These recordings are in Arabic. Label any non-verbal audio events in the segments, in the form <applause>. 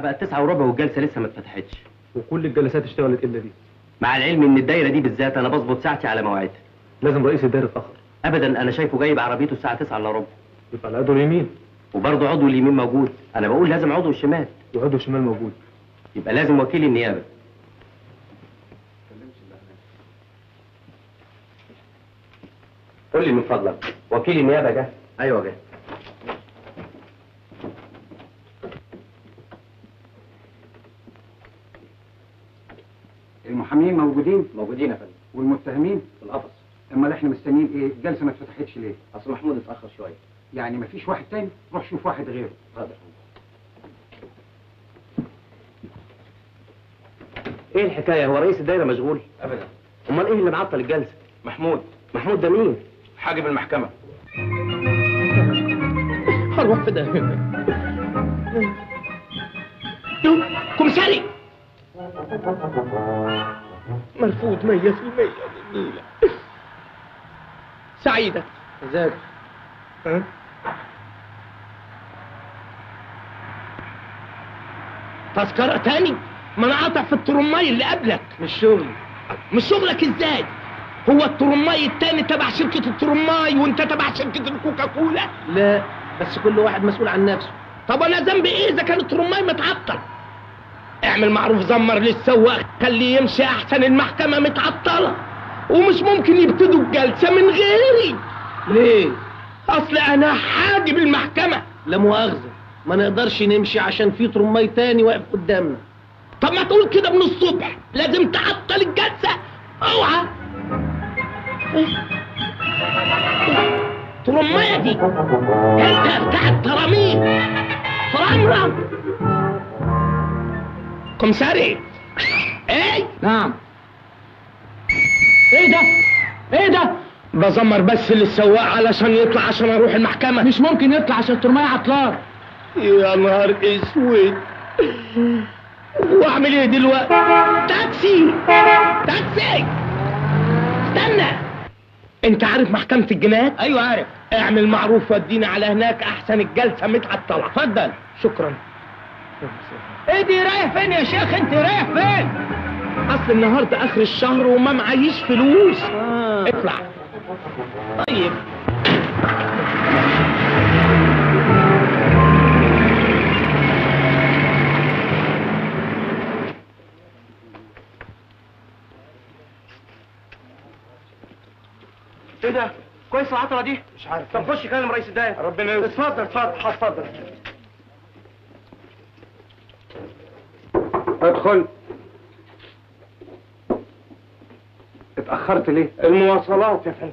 بقت تسعة وربع والجلسة لسه ما اتفتحتش. وكل الجلسات اشتغلت إلا دي. مع العلم إن الدايرة دي بالذات أنا بظبط ساعتي على مواعيدها. لازم رئيس الدايرة اتاخر ابدا أنا شايفه جايب عربيته الساعة 9 إلا ربع. يبقى على قده اليمين. وبرضه عضو اليمين موجود. أنا بقول لازم عضو الشمال. وعده الشمال موجود. يبقى لازم وكيل النيابة. قول لي من فضلك وكيل النيابة جه أيوه جه المحامين موجودين. موجودين يا فندم. والمتهمين. في القفص امال إحنا مستنيين إيه؟ الجلسة ما اتفتحتش ليه؟ أصل محمود اتأخر شوية. يعني ما فيش واحد تاني؟ روح شوف واحد غيره. حاضر إيه الحكاية؟ هو رئيس الدايرة مشغول؟ ابدا. أمال إيه اللي معطل الجلسة؟ محمود. محمود ده مين؟ حاجب المحكمة. هروح في ده يو كمساري مرفوض مية في المية جميلة سعيدة. ازيك؟ ها؟ تذكرة تاني؟ ما أنا قاطع في الترماي اللي قبلك. مش شغل. مش شغلك إزاي؟ هو الترماي التاني تبع شركة الترماي وأنت تبع شركة الكوكاكولا؟ لا بس كل واحد مسؤول عن نفسه. طب أنا ذنبي إيه إذا كان الترماي متعطل؟ اعمل معروف زمر للسواق خليه يمشي أحسن المحكمة متعطلة. ومش ممكن يبتدوا الجلسة من غيري. ليه؟ أصل أنا حاجب المحكمة. لا مؤاخذة ما نقدرش نمشي عشان في ترماي تاني واقف قدامنا. طب ما تقول كده من الصبح. لازم تعطل الجلسة. اوعى. ترماية دي. انت بتاع التراميم فرامرة كمساري إيه نعم. إيه ده؟ إيه ده؟ بزمر بس للسواق علشان يطلع عشان أروح المحكمة. مش ممكن يطلع عشان الترماي عطلان يا نهار أسود. واعمل إيه دلوقتي؟ تاكسي! تاكسي! استنى! انت عارف محكمة الجنايات أيوه عارف. اعمل معروف ودينا على هناك أحسن الجلسة متعطلة اتفضل. شكرا. إيه دي رايح فين يا شيخ؟ أنت رايح فين؟ أصل النهاردة آخر الشهر وما معيش فلوس. آه. اطلع. طيب. إيه ده؟ كويس العطرة دي؟ مش عارف. طب خش كلم رئيس الدائرة ربنا يستر اتفضل اتفضل. اتفضل. ادخل. اتأخرت ليه؟ المواصلات يا فندم.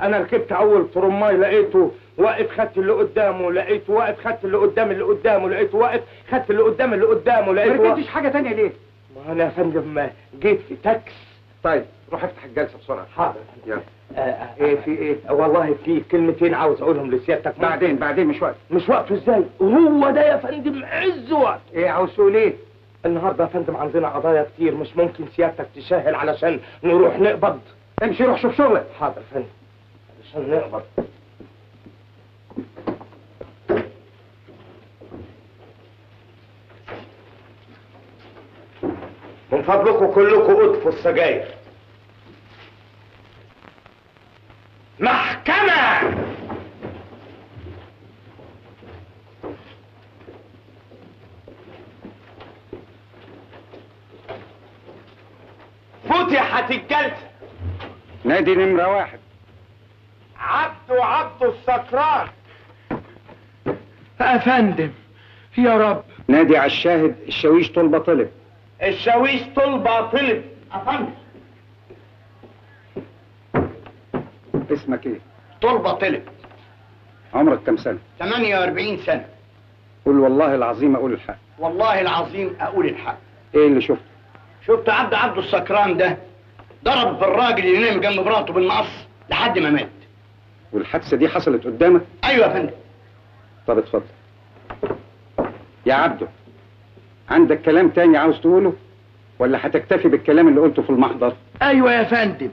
أنا ركبت أول ترماي لقيته واقف خدت اللي قدامه لقيته واقف خدت اللي قدام اللي قدامه لقيته واقف خدت اللي قدام اللي قدامه ما لقيته ركبتش حاجة تانية ليه؟ ما أنا يا فندم جيت في تاكس. طيب روح افتح الجلسة بسرعة. حاضر. يلا. آه إيه في إيه؟ والله في كلمتين عاوز أقولهم لسيادتك. بعدين بعدين مش وقت. مش وقته إزاي؟ هو ده يا فندم عز وقت. إيه عاوز تقول إيه؟ النهارده يا فندم عندنا قضايا كتير مش ممكن سيادتك تسهل علشان نروح نقبض. امشي روح شوف شغلك. حاضر يا فندم. علشان نقبض. من فضلكم كلكم اطفوا السجاير. نادي نمرة واحد. عبده عبده السكران. أفندم يا رب. نادي على الشاهد الشاويش طلبة طلب. الشاويش طلبة طلب. أفندم. اسمك إيه؟ طلبة طلب. عمرك كم سنة؟ 48 سنة. قول والله العظيم أقول الحق. والله العظيم أقول الحق. إيه اللي شفته؟ شفت عبد عبده السكران ده؟ ضرب في الراجل اللي نام جنب مراته بالمقص لحد ما مات. والحادثة دي حصلت قدامك؟ أيوة يا فندم. طب اتفضل. يا عبده عندك كلام تاني عاوز تقوله؟ ولا هتكتفي بالكلام اللي قلته في المحضر؟ أيوه يا فندم.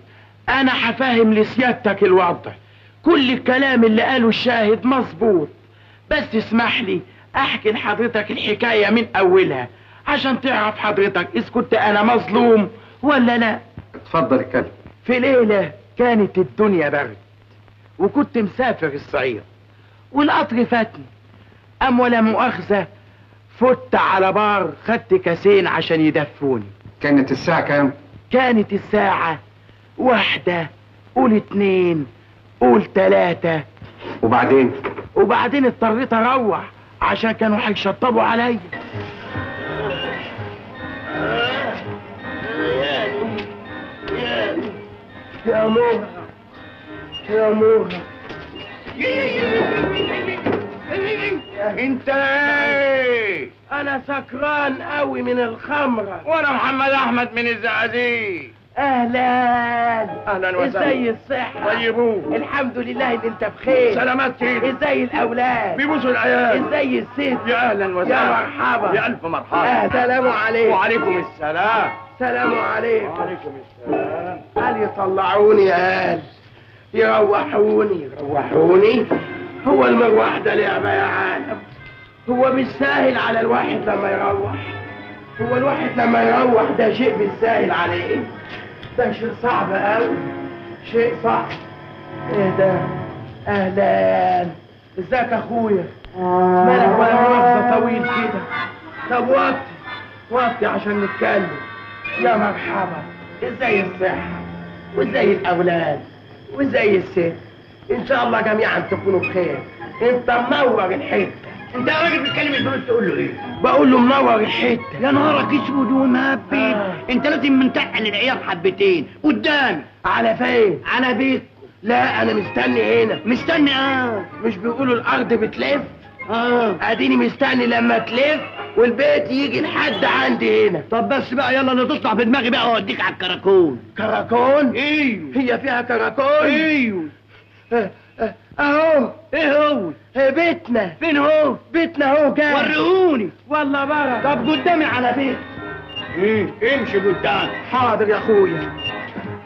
أنا هفهم لسيادتك الوضع. كل الكلام اللي قاله الشاهد مظبوط. بس اسمح لي أحكي لحضرتك الحكاية من أولها عشان تعرف حضرتك اذا كنت أنا مظلوم ولا لأ. اتفضل اتكلم. في ليلة كانت الدنيا برد وكنت مسافر الصعيد والقطر فاتني أم ولا مؤاخذة فت على بار خدت كاسين عشان يدفوني. كانت الساعة كام؟ كانت الساعة واحدة قول اتنين قول تلاتة. وبعدين؟ وبعدين اضطريت أروح عشان كانوا هيشطبوا عليا. يا مرة يا مرة انت إيه؟ أنا سكران قوي من الخمرة. وأنا محمد أحمد من الزقازيق. أهلا. أهلاً وسهلاً. إزاي الصحة؟ طيبوه الحمد لله إن أنت بخير. سلامات سيدي. إزاي الأولاد؟ بيبوسوا العيال. إزاي الست؟ يا أهلا وسهلا. يا مرحبا. يا ألف مرحبا. آه، سلام عليكم. وعليكم السلام. سلام عليكم. وعليكم السلام. قال يطلعوني قال يروحوني. يروحوني؟ هو المروح ده لعبة يا عالم. هو بالساهل على الواحد لما يروح. هو الواحد لما يروح ده شيء بالساهل عليه. ده شيء صعب قوي شيء صعب. إيه ده؟ أهلا ازيك أخويا؟ مالك ولا مؤاخذة طويل كده؟ طب وطي وطي عشان نتكلم. يا مرحبا. إزاي الصحة؟ وإزاي الأولاد؟ وإزاي الست؟ إن شاء الله جميعا تكونوا بخير. أنت منور الحتة. أنت يا راجل بتكلم الفلوس تقول له إيه؟ بقول له منور الحتة. يا نهارك أسود ومهبب آه. أنت لازم منتقل العيال حبتين. قدامي على فين؟ على بيت. لا أنا مستني هنا. مستني آه. مش بيقولوا الأرض بتلف؟ آه. أديني مستني لما تلف والبيت يجي لحد عندي هنا. طب بس بقى يلا أنا تطلع في دماغي بقى واوديك على الكراكون. كراكون؟ إيوه. هي فيها كراكون؟ إيوه. آه، آه، أهو. إيه هو؟ آه، بيتنا. فين هو؟ بيتنا اهو جاي وريهوني. والله بقى طب قدامي على بيت. إيه امشي قدام حاضر يا أخويا.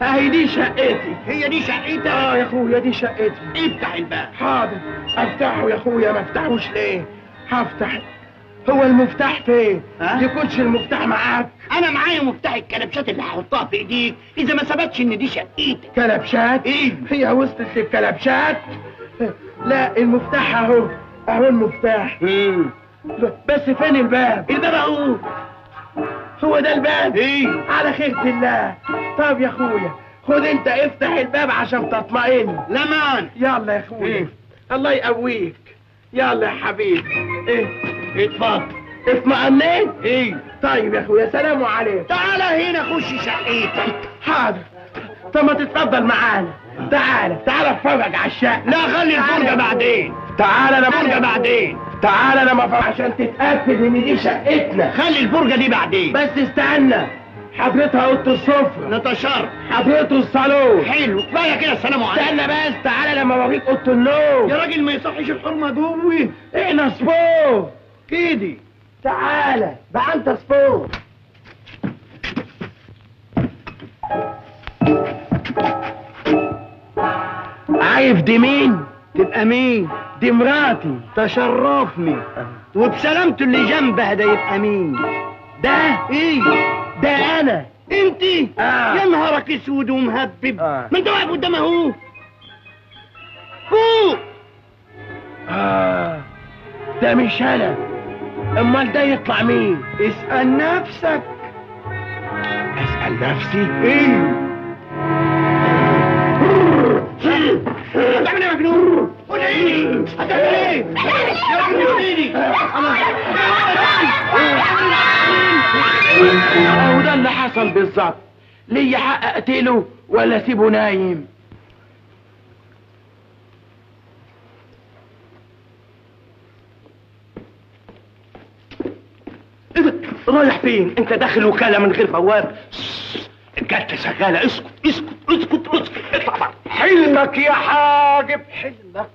اهي دي شقتي. هي دي شقتك؟ آه يا أخويا دي شقتي. افتح الباب. حاضر. أفتحه يا أخويا ما أفتحوش ليه؟ هفتح. هو المفتاح فين؟ ها؟ يكونش المفتاح معاك. أنا معايا مفتاح الكلبشات اللي هحطها في إيديك. إذا ما ثبتش إن دي شقتك. كلبشات؟ إيه؟ هي وصلت للكلبشات لا المفتاح أهو. أهو المفتاح. بس فين الباب؟ الباب أهو. هو ده الباب؟ إيه؟ على خيرة الله طب يا أخويا خد أنت افتح الباب عشان تطمئن. لا مان يلا يا أخويا. إيه؟ الله يقويك. يلا يا حبيبي. إيه؟ اتفضل. اطمئنيت؟ إيه؟ طيب يا أخويا سلام عليكم. تعالى هنا خش شقتك حاضر. طب ما تتفضل معانا. تعالى تعالى اتفرج على الشقة. لا خلي الفرجة بعدين. تعالى أنا الفرجة بعدين. تعالى أنا ما عشان تتأكد ان دي شقتنا. خلي الفرجة دي بعدين. بس استنى. حضرتها اوضة السفرة. نتشرف حضرته الصالون. حلو. كفايه كده السلام عليكم. استنى بس. تعالى لما اوريك اوضة النوم. يا راجل ما يصحش الحرمة جوه. إحنا صفور كده تعالى بقى انت صفور عارف دي مين؟ تبقى مين؟ دي مراتي تشرفني. وبسلامته اللي جنبها ده يبقى مين؟ ده إيه؟ ده أنا. أنت؟ آه. يا نهارك أسود ومهبب. آه. ما أنت واقف قدام أهو. فوق. آه. ده مش أنا أمال ده يطلع مين؟ اسأل نفسك. اسأل نفسي؟ إيه؟ هتعمل إيه يا مجنون؟ قول إيه؟ هتعمل إيه؟ يا ابني ايدي أهو ده اللي حصل بالظبط ليا حق أقتله ولا أسيبه نايم ده؟ رايح فين؟ أنت داخل وكالة من غير بواب الجته شغالة اسكت اسكت اسكت اسكت حلمك يا حاجب. حلمك؟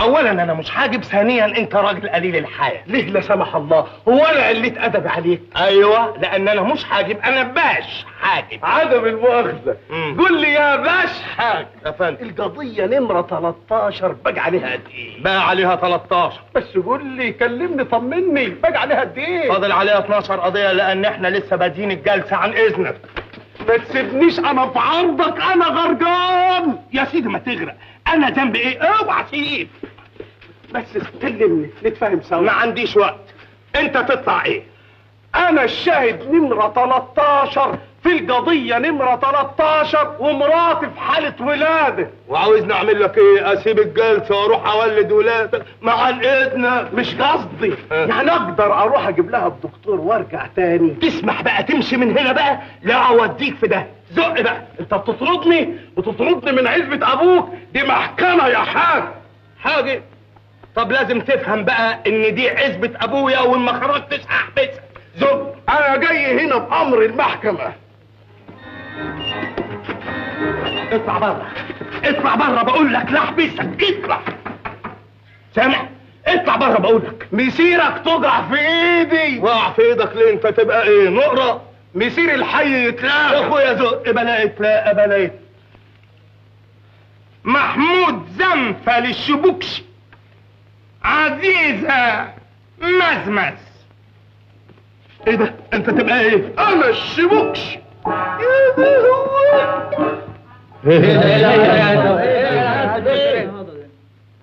اولا أنا مش حاجب ثانيا أنت راجل قليل الحياة. ليه لا سمح الله؟ هو أنا قلت ادب عليك. أيوه لأن أنا مش حاجب أنا باش حاجب. عدم المؤاخذة. قول لي يا باش حاج يا فندم القضية نمرة 13 باقي عليها قد إيه؟ باقي عليها 13 بس قول لي كلمني طمني. باقي عليها قد إيه؟ فاضل عليها 12 قضية لأن إحنا لسه بادين الجلسة عن إذنك. ما تسيبنيش أنا في عرضك أنا غرقان. يا سيدي ما تغرق. أنا ذنبي إيه؟ اوعى سيب بس كلمني نتفاهم سوا. ما عنديش وقت. أنت تطلع إيه؟ أنا الشاهد نمرة 13 في القضية نمرة 13 ومراتي في حالة ولادة. وعاوزني اعمل لك إيه؟ أسيب الجلسة وأروح أولد ولادة. مع الإذن مش قصدي. يعني أقدر أروح أجيب لها الدكتور وأرجع تاني. تسمح بقى تمشي من هنا بقى؟ لا أوديك في ده. زق بقى. أنت بتطردني؟ بتطردني من عزبة أبوك؟ دي محكمة يا حاج. حاجة؟ طب لازم تفهم بقى إن دي عزبة أبويا وإن ما خرجتش هحبسك زق. أنا جاي هنا بأمر المحكمة. اطلع بره اطلع بره بقول لك لا احبسك اطلع. سامع؟ اطلع بره بقول لك. مسيرك تقع في ايدي. وقع في إيدك ليه؟ انت تبقى إيه؟ نقرة؟ مسير الحي يتلاقى. يا اخويا زق بلا يتلاقى بلا يت- محمود زنفة للشبوكش عزيزة مزمز. إيه ده؟ انت تبقى إيه؟ أنا الشبوكش يا ده هو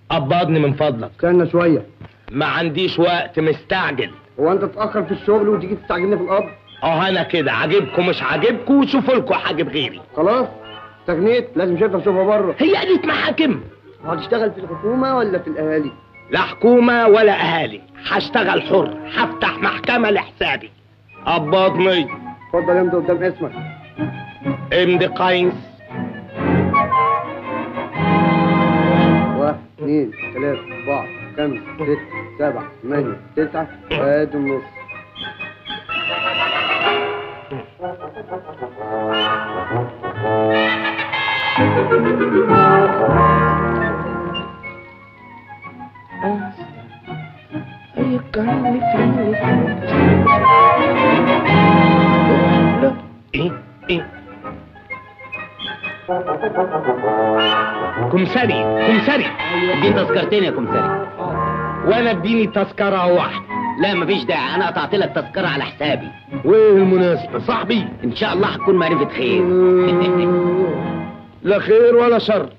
قبضني من فضلك. استنى شوية. ما عنديش وقت مستعجل. هو أنت تتأخر في الشغل وتيجي تستعجلني في القبض آه أنا كده. عاجبكم مش عاجبكم وشوفوا لكم حاجب غيري. خلاص؟ استغنيت لازم شايفها اشوفها بره. هي قالت محاكم هتشتغل في الحكومة ولا في الأهالي؟ لا حكومة ولا أهالي. هشتغل حر هفتح محكمة لحسابي. قبضني اتفضل امضي قدام اسمك امضي قيس واحد اثنين ثلاثة أربعة خمسة ستة سبعة ثمانية تسعة وادي النص إيه إيه كمسري كمسري دي تذكرتين يا كمساري وأنا اديني تذكرة واحدة لا مفيش داعي أنا قطعت لك تذكره على حسابي وايه المناسبة صاحبي ان شاء الله هتكون معرفه خير لا خير ولا شر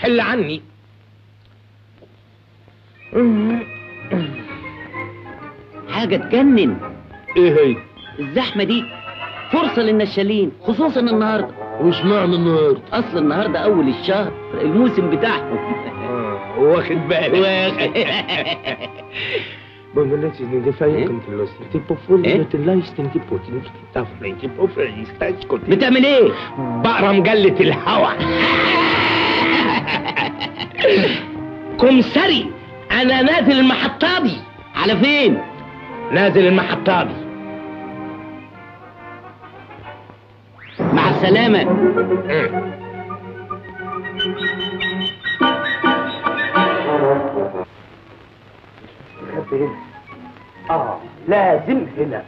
حل عني حاجة تجنن إيه هي الزحمه دي فرصة للنشالين خصوصا النهارده. وش معنى النهارده. أصل النهارده أول الشهر الموسم بتاعهم. واخد بالك. Bonjour, det فايكم في اللوس تيبو فول إيه؟ اللايستن تيبو تفري تيبو فري ستاسكوت بتعمل إيه؟ بقرا مجلة الهوى كمسري أنا نازل المحطة دي على فين؟ نازل المحطة دي مع السلامه آه لازم هنا.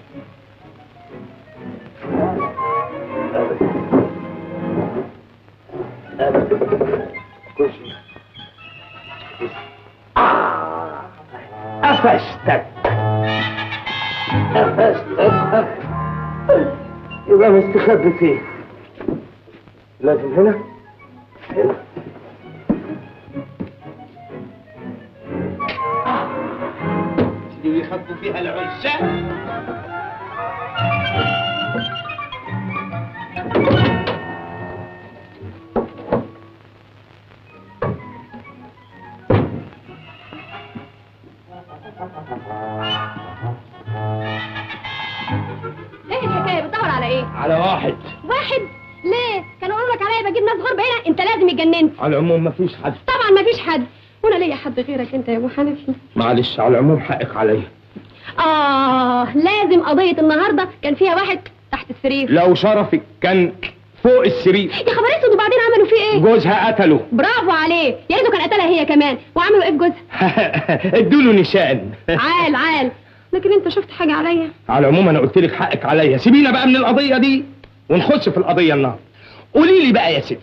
آه، قفشتك قفشتك يبقى مستخبي فين لازم هنا. هنا. اللي يخبوا فيها العشاق إيه الحكاية بتدور على إيه؟ على واحد. واحد. ليه؟ كانوا يقولوا لك عليا بجيب ناس غرب هنا؟ انت لازم اتجننت على العموم مفيش حد. طبعا مفيش حد. وأنا ليا حد غيرك انت يا أبو حنفي معلش على العموم حقك عليا. آه لازم قضية النهارده كان فيها واحد تحت السرير. لو شرفك كان فوق السرير. يا خبر أسود وبعدين عملوا فيه إيه؟ جوزها قتله. برافو عليه يا ريته كان قتلها هي كمان. وعملوا إيه في جوزها؟ <laughs> ادوله نشان. عال عال. لكن أنت شفت حاجة عليا؟ على العموم أنا قلت لك حقك عليا. سيبينا بقى من القضية دي. ونخش في القضية النهارده قولي لي بقى يا ستي.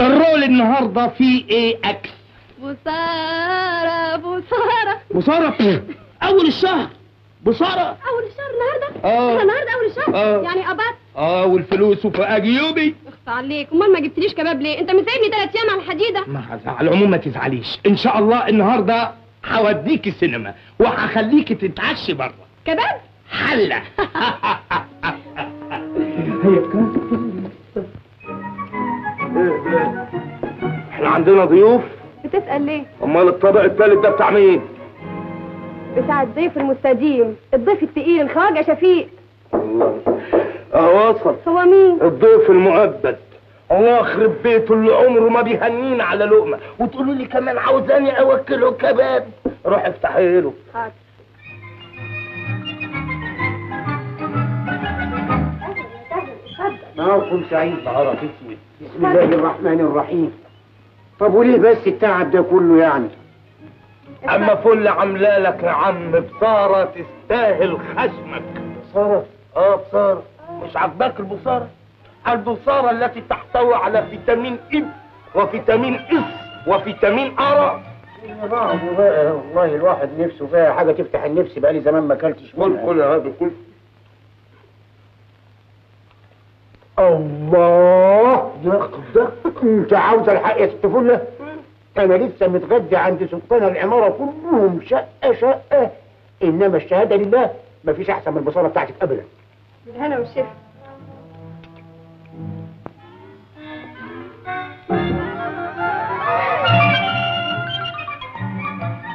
الرول النهارده فيه إيه أكل بصارة بصارة بصارة أول الشهر بصارة أول الشهر النهاردة؟ آه. إحنا النهاردة أول الشهر؟ آه. يعني قبض آه والفلوس وفي جيوبي اخص عليك أمال ما جبتليش كباب ليه؟ أنت مسايبني تلات أيام على الحديدة ما. على العموم ما تزعليش إن شاء الله النهارده هوديك السينما وهخليكي تتعشي بره كباب؟ حلة <laughs> إحنا عندنا ضيوف. بتسأل ليه؟ أمال الطبق الثالث ده بتاع مين؟ بتاع الضيف المستديم الضيف التقيل الخواجة شفيق. الله. آه وصل. هو مين؟ الضيف المؤبد. الله يخرب بيته اللي عمره ما بيهنينا على لقمة. وتقولوا لي كمان عاوزاني أوكله كباب. روح افتحي له حاضر. نهاركم سعيد بسم الله الرحمن الرحيم. طب وليه بس التعب ده كله يعني؟ أما فل عاملالك يا عم بصارة تستاهل خشمك. بصارة؟ آه بصارة. مش عاجباك البصارة؟ البصارة التي تحتوي على فيتامين اي وفيتامين إس وفيتامين ارى بعضه بقى والله الواحد نفسه فيها حاجة تفتح النفس بقالي زمان ما أكلتش كل منها. كل يا هذا كل الله! دق دق انت عاوز الحق يا ست فلة؟ أنا لسه متغدي عند سلطان العمارة كلهم شقة شقة. إنما الشهادة لله ما فيش أحسن من البصارة بتاعتك ابدا. بالهنا والشفا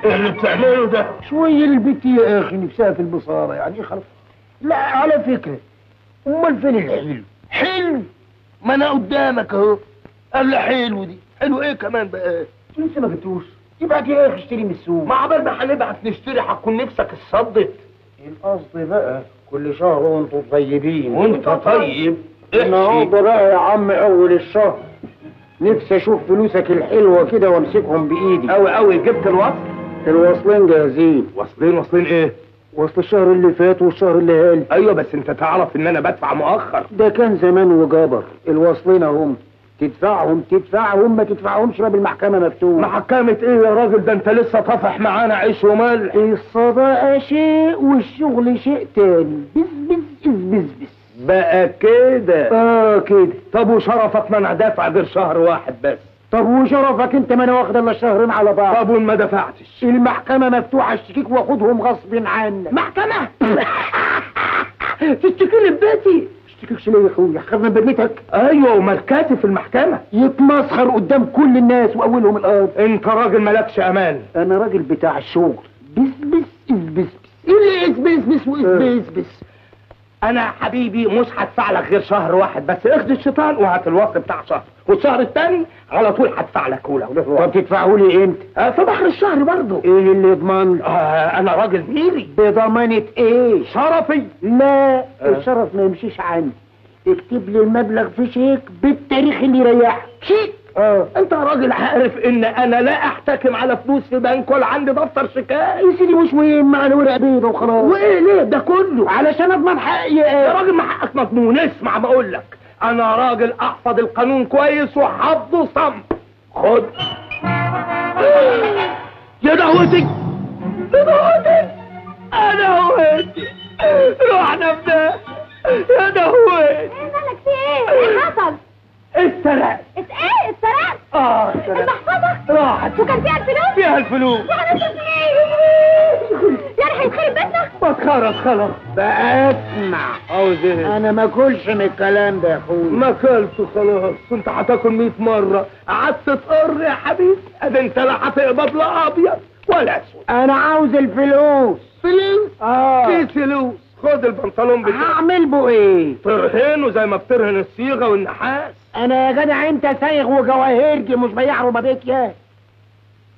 إيه اللي بتعمله ده؟ شوية البت يا أخي نفسها في البصارة يعني خلاص. لا على فكرة أمال فين الحلو حلو. ما أنا قدامك أهو. قال لي حلو دي. حلو إيه كمان بقى؟ لسه ما جبتوش. يبقى يا أخي اشتري من السوق. ما عبال ما هنبعت نشتري هتكون نفسك اتصدت. القصد بقى؟ كل شهر وأنتم طيبين. وانت طيب. النهارده بقى يا عم أول الشهر. نفسي أشوف فلوسك الحلوة كده وأمسكهم بإيدي. قوي قوي جبت الوصل؟ الواصلين جاهزين. واصلين واصلين إيه؟ وصل الشهر اللي فات والشهر اللي هالي أيوه بس أنت تعرف إن أنا بدفع مؤخر ده كان زمان وجبر الواصلين أهم. تدفعهم تدفعهم ما تدفعهمش باب المحكمة مفتوح محكمة إيه يا راجل؟ ده أنت لسه طافح معانا عيش وملح الصداقه شيء والشغل شيء تاني. بس بس بس بس بس. بقى كده. آه كده. طب وشرفك ما أنا دافع غير شهر واحد بس. طب وشرفك انت ما أنا واخد الا شهرين على بعض. طب وما دفعتش؟ المحكمة مفتوحة اشتكيك واخدهم غصب عنك. محكمة! <laughs> تشتكي لي ببيتي؟ اشتكيكش ليه يا أخويا؟ خد من بنيتك. أيوه ومركزي في المحكمة. يتمسخر قدام كل الناس وأولهم الأرض. انت راجل مالكش أمان. أنا راجل بتاع الشغل. بس بس بس بس. إيه اللي بس بس بس بس بس أنا حبيبي مش هدفع لك غير شهر واحد بس. اخد الشيطان وهات الوقت بتاع شهر. والشهر الثاني على طول هدفع لك اولى طب تدفعوا لي إمتى؟ آه في اخر الشهر برضه. إيه اللي يضمن؟ آه أنا راجل ميري. بضمانة إيه؟ شرفي. لا الشرف ما يمشيش عندي. اكتب لي المبلغ في شيك بالتاريخ اللي يريحك شيك. آه. انت راجل عارف ان أنا لا احتكم على فلوس في بنك ولا عندي دفتر شيكات يا سيدي مش مهم معنا ورق بيضة وخلاص. وإيه ليه؟ ده كله. علشان اضمن حقي يا يا راجل ما حقك مضمون. اسمع بقول لك. أنا راجل احفظ القانون كويس وحافظه صم. خد. يا دهوتي. يا دهوتي. أنا هوتي رحنا في ده يا دهوتي. إيه مالك في إيه؟ إيه حصل؟ اتسرقت إيه اتسرقت؟ آه اتسرقت المحفظة؟ راحت. وكان فيها الفلوس؟ فيها الفلوس. وهنصرف إيه؟ يعني هيتخرب بيتنا؟ مسخرة خلاص. بقى اسمع عاوز إيه أنا ما أكلش من الكلام ده يا اخويا ما اكلته خلاص. انت هتاكل 100 مرة. قعدت تقر يا حبيبي أدي أنت لا هتقبض لا أبيض ولا أسود. أنا عاوز الفلوس. فلوس؟ آه. في فلوس. خد البنطلون بتاعك. هعمل به إيه؟ ترهنه زي ما بترهن الصيغة والنحاس. أنا يا جدع أنت سايغ وجواهرجي مش بياع ربابيك يا.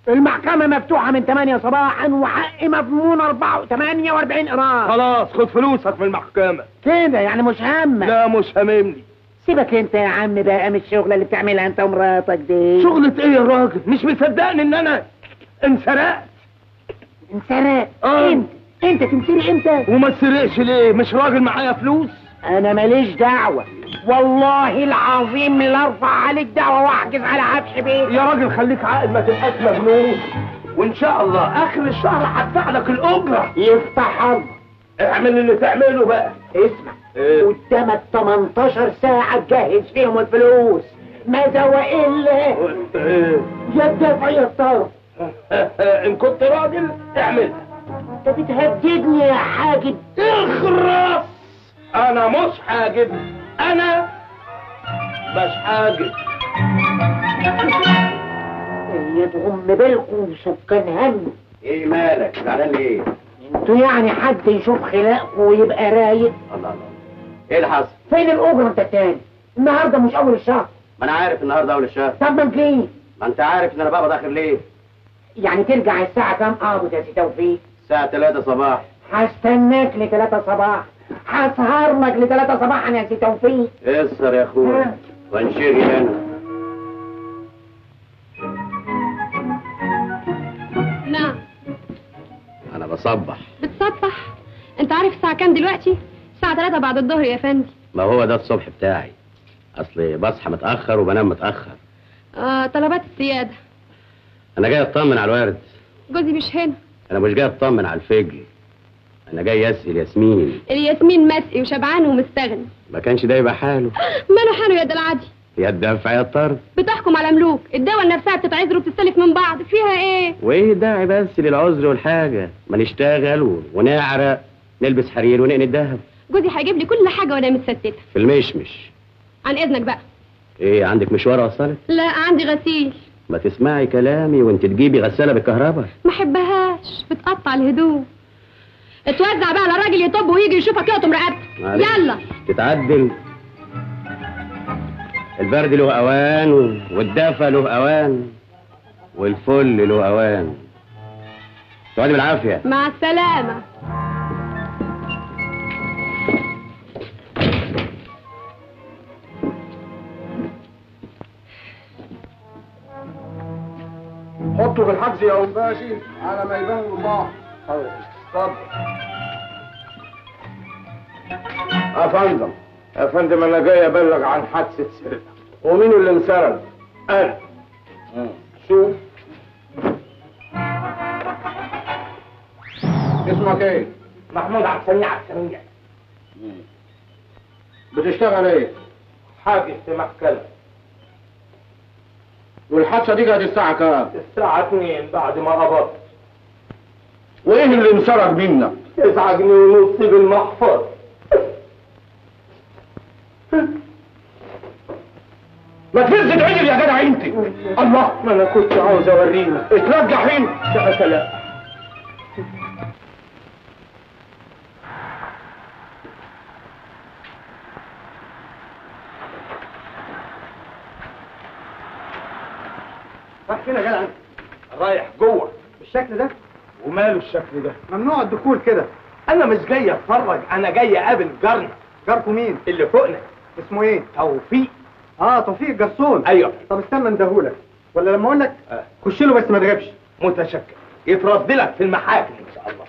المحكمة مفتوحة من 8 صباحا وحقي مضمون 4 48 قراط خلاص خد فلوسك من المحكمة. كده يعني مش همك. لا مش هاممني سيبك أنت يا عم بقى من الشغلة اللي بتعملها أنت ومراتك دي. شغلة إيه يا راجل؟ مش مصدقني إن أنا انسرقت. انسرق آه. أنت انت تنسرق إمتى؟ وما تسرقش ليه؟ مش راجل معايا فلوس؟ أنا ماليش دعوة. والله العظيم لا ارفع عليك دعوة واحجز على عفش بيتي يا راجل خليك عاقل ما تبقاش مجنون. وإن شاء الله آخر الشهر هدفع لك الأجرة. يفتح الله اعمل اللي تعمله بقى. اسمع إيه؟ قدامك 18 ساعة تجهز فيهم الفلوس. ماذا والا إيه؟ يا الدفع يا الطرف <laughs> إن كنت راجل اعملها انت بتهددني يا حاجب. اخرس. أنا مش حاجب. أنا مش حاجب. يضم بالكم سكان هم إيه مالك؟ زعلان ليه؟ أنتوا يعني حد يشوف خلاقكم ويبقى رايق؟ الله الله. إيه اللي حصل؟ فين الأجرة أنت تاني النهارده مش أول الشهر. ما أنا عارف النهارده أول الشهر. طب ما تجيش ما أنت عارف إن أنا بقبض آخر ليه يعني ترجع الساعة كام؟ قابض يا سي توفيق. الساعة 3 صباح. هستناك لثلاثة صباح. هسهر لك لثلاثة صباحا يا سي توفيق. اسهر يا اخويا وانشري أنا. نعم. أنا بصبح. بتصبح؟ أنت عارف الساعة كام دلوقتي؟ الساعة 3 بعد الظهر يا فندي ما هو ده الصبح بتاعي. أصلي بصحى متأخر وبنام متأخر. آه طلبات السيادة أنا جاي أطمن على الورد. جوزي مش هنا. أنا مش جاي أطمن على الفجل أنا جاي أسأل ياسمين. الياسمين مسقي وشبعان ومستغني. ما كانش ده يبقى حاله. <laughs> ماله حاله يا دلعدي؟ يا الدفع يا الطرد بتحكم على ملوك. الدول نفسها بتتعذر وبتستلف من بعض. فيها إيه؟ وإيه داعي بس للعذر والحاجة؟ ما نشتغل ونعرق. نلبس حرير ونقن الدهب جوزي هيجيب لي كل حاجة وأنا متستتة. في المشمش. عن إذنك بقى. إيه عندك مشوار وصلك لا عندي غسيل. ما تسمعي كلامي وانت تجيبي غسالة بالكهرباء. ما أحبهاش. بتقطع الهدوم. اتوزع بقى على راجل يطب ويجي يشوفك يقطم رقبتك. يلا. تتعدل. البرد له أوان والدفى له أوان والفل له أوان. تقعدي بالعافية. مع السلامة. في الحجز يا أم باشي. على ما يبان البعض اتفضل. يا فندم يا فندم أنا جاي أبلغ عن حادثة سرقة. ومين اللي انسرق؟ أنا. شوف. اسمك إيه؟ محمود عبد السميع عبد السميع. بتشتغل إيه؟ حاجة في محكمه والحادثة دي كانت الساعة كام؟ الساعة 2 بعد ما قبضت. وإيه اللي انسرق منك؟ 9 جنيه ونص بالمحفظ ما تفز تعدل يا جدع انت. الله. ما أنا كنت عاوز اورينا اترجع هنا يا سلام. راح فين يا جدع. انت؟ رايح جوه. بالشكل ده؟ وماله الشكل ده؟ ممنوع الدخول كده. أنا مش جاي أتفرج أنا جاي أقابل جارنا. جاركم مين؟ اللي فوقنا. اسمه إيه؟ توفيق. آه توفيق جرسون أيوه. طب استنى ندهولك ولا لما أقول لك آه. خش له بس ما تغيبش. متشكر. يترد لك في المحاكم إن شاء الله.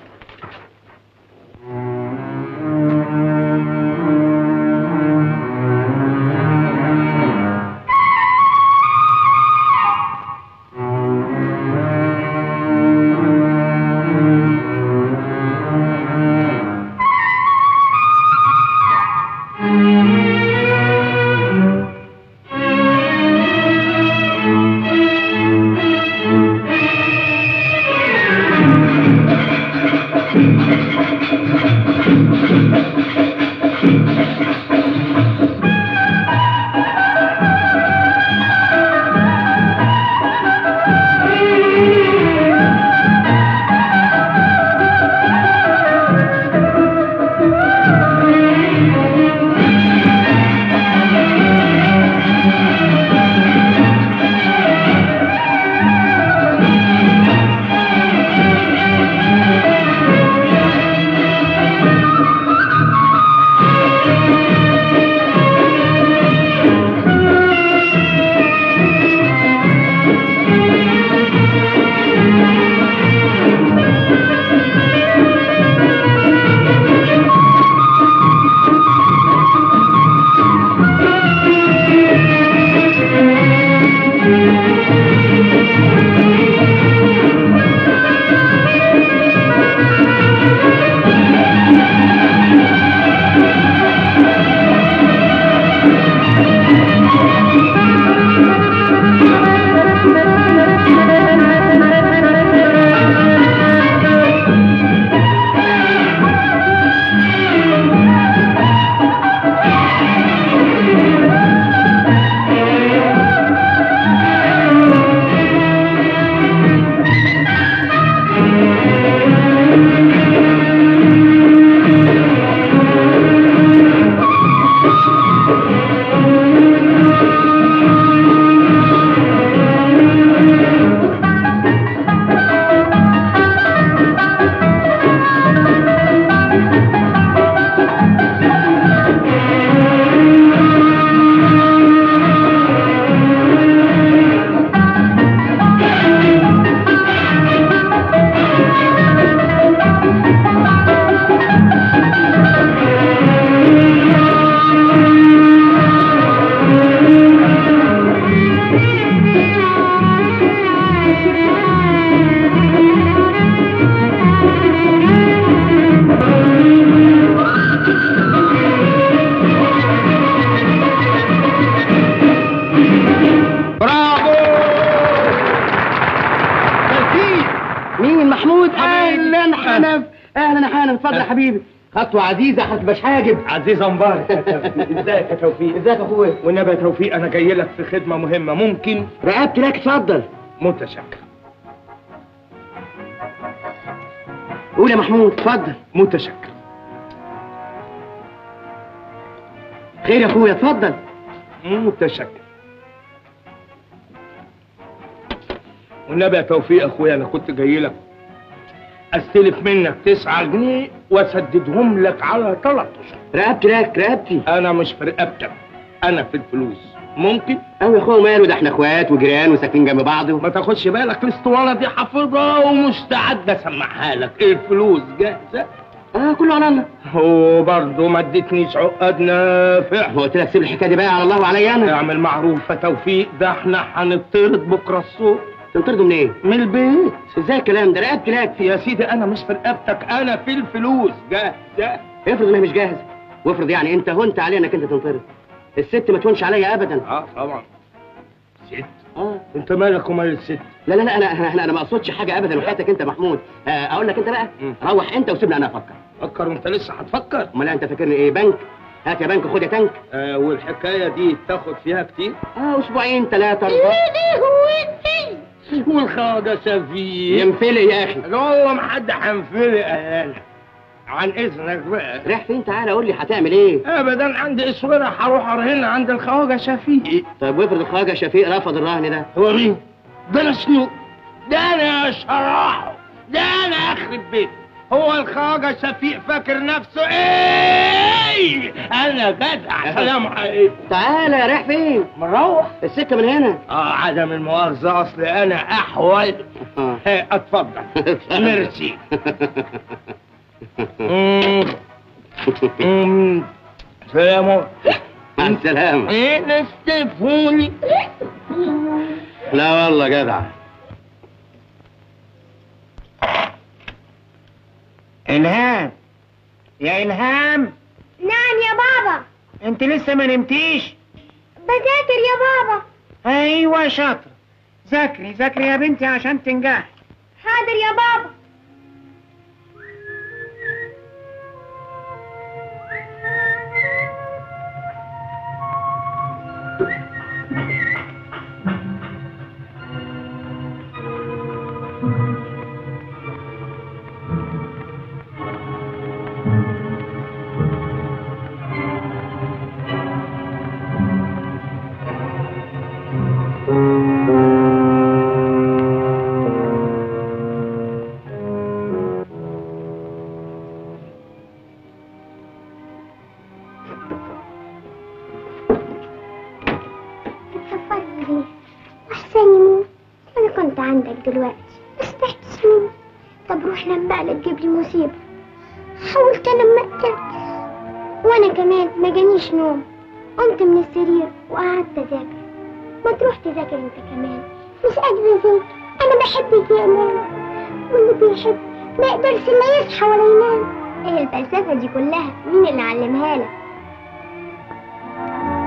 حاجب عزيزة مبارك <laughs> إزيك يا توفيق؟ إزيك يا اخويا والنبي يا توفيق أنا جاي لك في خدمة مهمة. ممكن؟ رقبتي لك اتفضل. متشكر قول يا محمود اتفضل. متشكر خير يا أخويا اتفضل. متشكر والنبي يا توفيق أخويا أنا كنت جاي لك أستلف منك تسعة جنيه وأسددهم لك على ثلاث اشهر رقبتي لك رقبتي. أنا مش في رقبتك أنا في الفلوس. ممكن؟ قوي يا أخويا ماله ده؟ إحنا إخوات وجيران وساكنين جنب بعض. ما تاخدش بالك الاسطوانة دي حافظها ومستعد أسمعها لك. الفلوس؟ جاهزة؟ آه كله على الله. وبرضه ما اديتنيش عقد نافع هو قلت لك سيب الحكاية دي بقى على الله وعليا أنا. اعمل معروف يا توفيق ده إحنا هنطرد بكرة الصبح. تنطردوا منين؟ من البيت. إزاي الكلام ده؟ رقبتي لك يا سيدي أنا مش في رقبتك أنا في الفلوس. جاهزه افرض إنها مش جاهز وافرض يعني أنت هنت علي إنك أنت تنطرد. الست ما تهونش عليا ابدا. آه طبعا. ست. آه. أنت مالك ومال الست؟ لا لا لا أنا أنا أنا ما أقصدش حاجة ابدا وحياتك أنت محمود. آه أقول لك أنت بقى. روح أنت وسيبني أنا أفكر. فكر وأنت لسه هتفكر. أمال أنت فاكرني إيه؟ بنك؟ هات يا بنك خد يا تانك آه والحكاية دي تاخد فيها كتير. آه أسبوعين ثلاثة أربعة. والخواجه سفيه ينفلق يا أخي. والله ما حد هينفلق أنا عن إذنك بقى. رايح فين تعالى قول لي هتعمل إيه؟ ابدا عندي اسوره هروح ارهن عند الخواجه شفيق طيب وافرض الخواجه شفيق رفض الرهن ده؟ هو مين؟ ده أنا شنو؟ ده أنا شراحه ده أنا أخرب بيت. هو الخواجه شفيق فاكر نفسه. إيه؟ أنا جدع سلام عليكم. تعالى رايح فين؟ مروح. السكة من هنا. آه عدم المؤاخذه أصل أنا أحول. آه. هي اتفضل. <laughs> ميرسي <laughs> مم. مم. سلام. مع السلامة. إيه نستفوني. لا والله جدع. إلهام. يا إلهام. نعم يا بابا. أنت لسه ما نمتيش؟ بذاكر يا بابا. أيوة شاطر ذاكري ذاكري يا بنتي عشان تنجحي. حاضر يا بابا. حاولت أنام ما قدرتش وأنا كمان ما جانيش نوم. قمت من السرير وقعدت أذاكر. ما تروح تذاكر أنت كمان. مش قادرة أذاكر أنا بحبك يا إمام واللي بيحب ما يقدرش لا يصحى ولا ينام. إيه الفلسفة دي كلها مين اللي علمها لك؟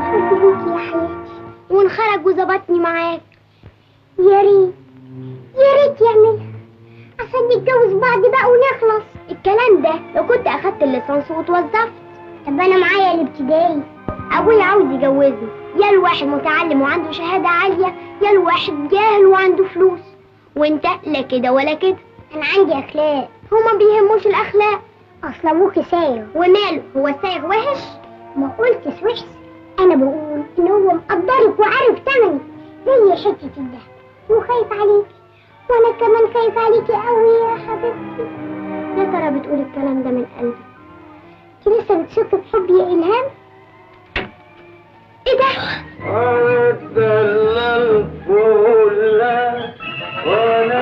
حبي ليكي يا حياتي وانخرج وظبطني معاك. يا ريت. يا ريت يعملها عشان نتجوز بعض بقى ونخلص. الكلام ده لو كنت أخدت الليسانس واتوظفت. طب أنا معايا الابتدائي أبويا عاوز يجوزني. يا الواحد متعلم وعنده شهادة عالية يا الواحد جاهل وعنده فلوس. وانت لا كده ولا كده. أنا عندي أخلاق. هما بيهموش الأخلاق. أصل أبوك صايغ. وماله هو الصايغ وحش؟ ما قلتش وحش. أنا بقول إن هو مقدرك وعارف تمنك زي حتة الدهب وخايف عليكي وأنا كمان خايف عليكي قوي يا حبيبتي. يا ترى بتقول الكلام ده من قلبك انت لسه بتشوفي في حبي يا إلهام؟ إيه ده؟ وأنا الفول وأنا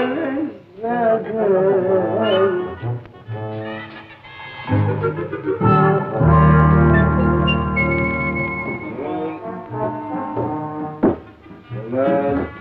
لسه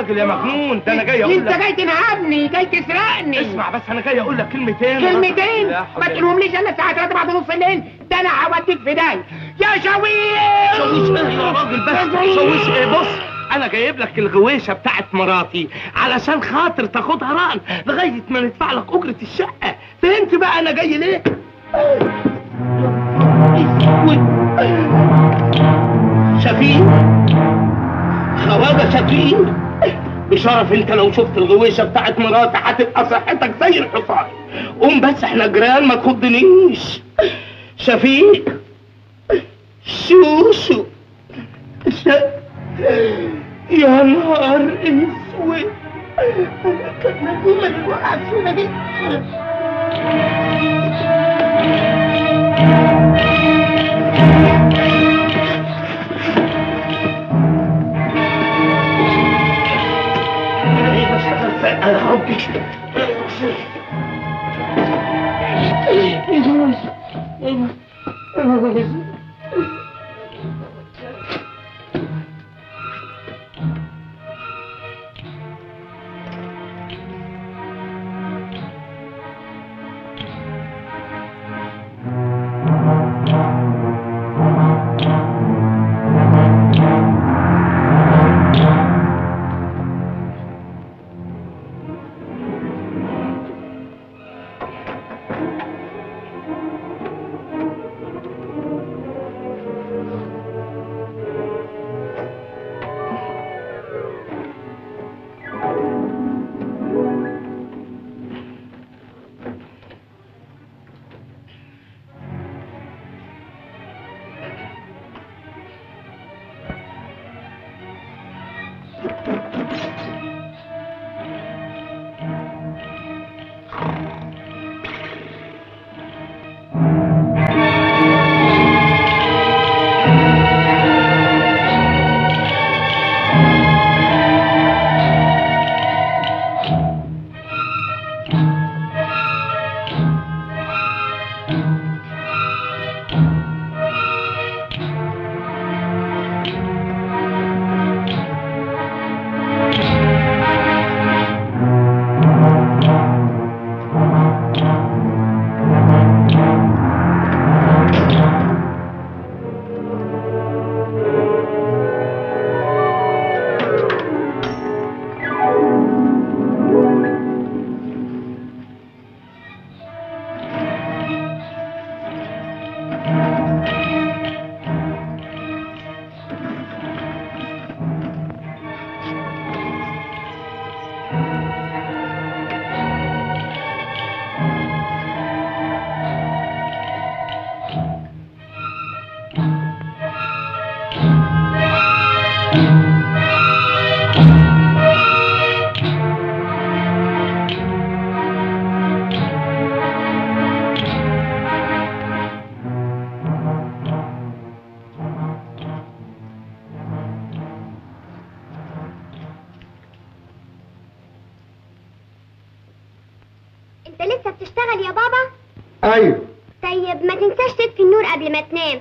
راجل يا مجنون ده أنا جاي أقول أنت جاي تنهبني جاي تسرقني. اسمع بس أنا جاي أقول لك كلمتين. كلمتين؟ ما حول تقولهم ليش إلا الساعة 3 بعد نص الليل؟ ده أنا هوديك في داي يا شويش شويش إيه يا راجل بس؟ شويش إيه؟ بص أنا جايب لك الغويشة بتاعت مراتي علشان خاطر تاخدها رهن لغاية ما ندفع لك أجرة الشقة. فهمت بقى أنا جاي ليه؟ شفيق خواجة شفيق بشرف انت لو شفت الغويشة بتاعت مراتي هتبقى صحتك زي الحصان. قوم بس إحنا جيران ما تخضنيش. شفيق.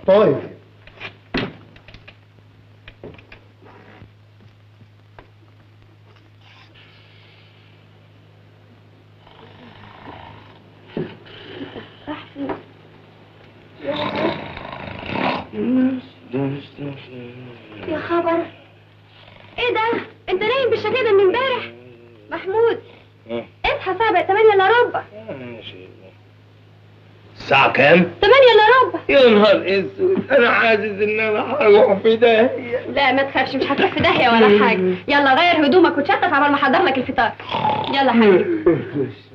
ما تنام طيب يا خبر إيه ده انت نايم بالشكل ده من امبارح محمود اصحى الساعة بقت 8 الا ربع الساعة كام؟ 8 الا ربع يا نهار اسود أنا حاسس ان أنا هروح في داهية. لا ما تخافش مش هتروح في داهية ولا حاجة. يلا غير هدومك وتشطف قبل ما أحضر لك الفطار. يلا حبيبي. <laughs>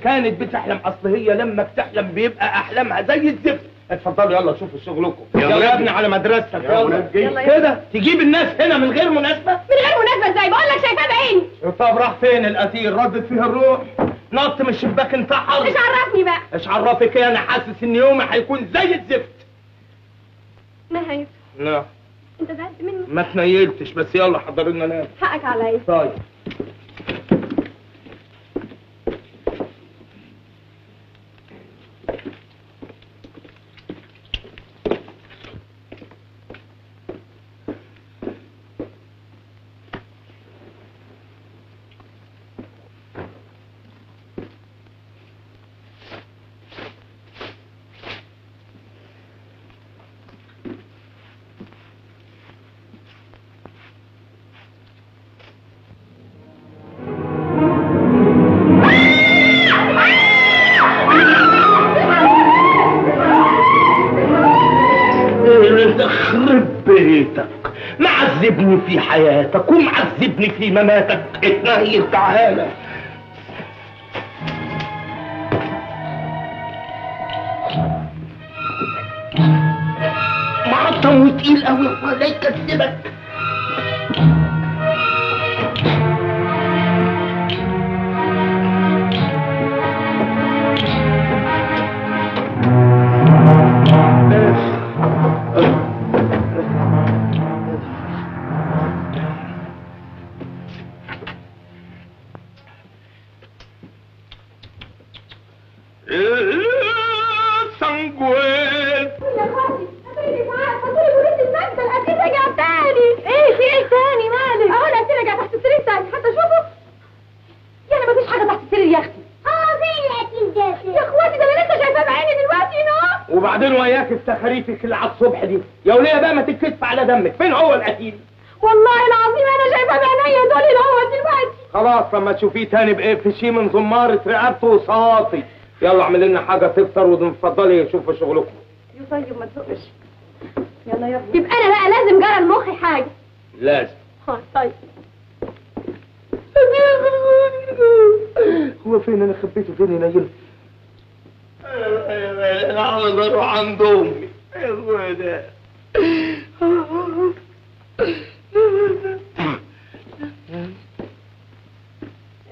كانت بتحلم أصل هي لما بتحلم بيبقى أحلامها زي الزفت. اتفضلوا يلا شوفوا شغلكم يلا يا ابني على مدرستك. يلا يلا. كده؟ تجيب الناس هنا من غير مناسبة؟ من غير مناسبة إزاي؟ بقول لك شايفاه بعيني. طب راح فين القتيل؟ ردت فيها الروح. نط من الشباك انتحر. مش عرفني بقى؟ إيش عرفك؟ إيه أنا حاسس إن يومي هيكون زي الزفت. نهاية لا. انت زعلت مني؟ ما تنيلتش بس يلا حضر لنا نام. حقك عليا. طيب. في حياتك ومعذبني في مماتك. اتنيل تعالى معطم وتقيل قوي ولا يكذبك وبعدين وياك التخاريفك اللي على الصبح دي. يا ولية بقى ما تتكتف على دمك. فين هو القتيل والله العظيم أنا شايفاه بعينيا دول اللي هو دلوقتي. خلاص لما تشوفيه تاني بقى في من زمارة رقبته وصاطي يلا اعمل لنا حاجة تفطر وتفضلي شوفوا شغلكم. طيب ما تزقش. يلا يلا. يبقى أنا بقى لازم جرى لمخي حاجة. لازم. ها طيب. هو فين؟ أنا خبيته فين ينيل أنا عاوز أروح عند امي هو ده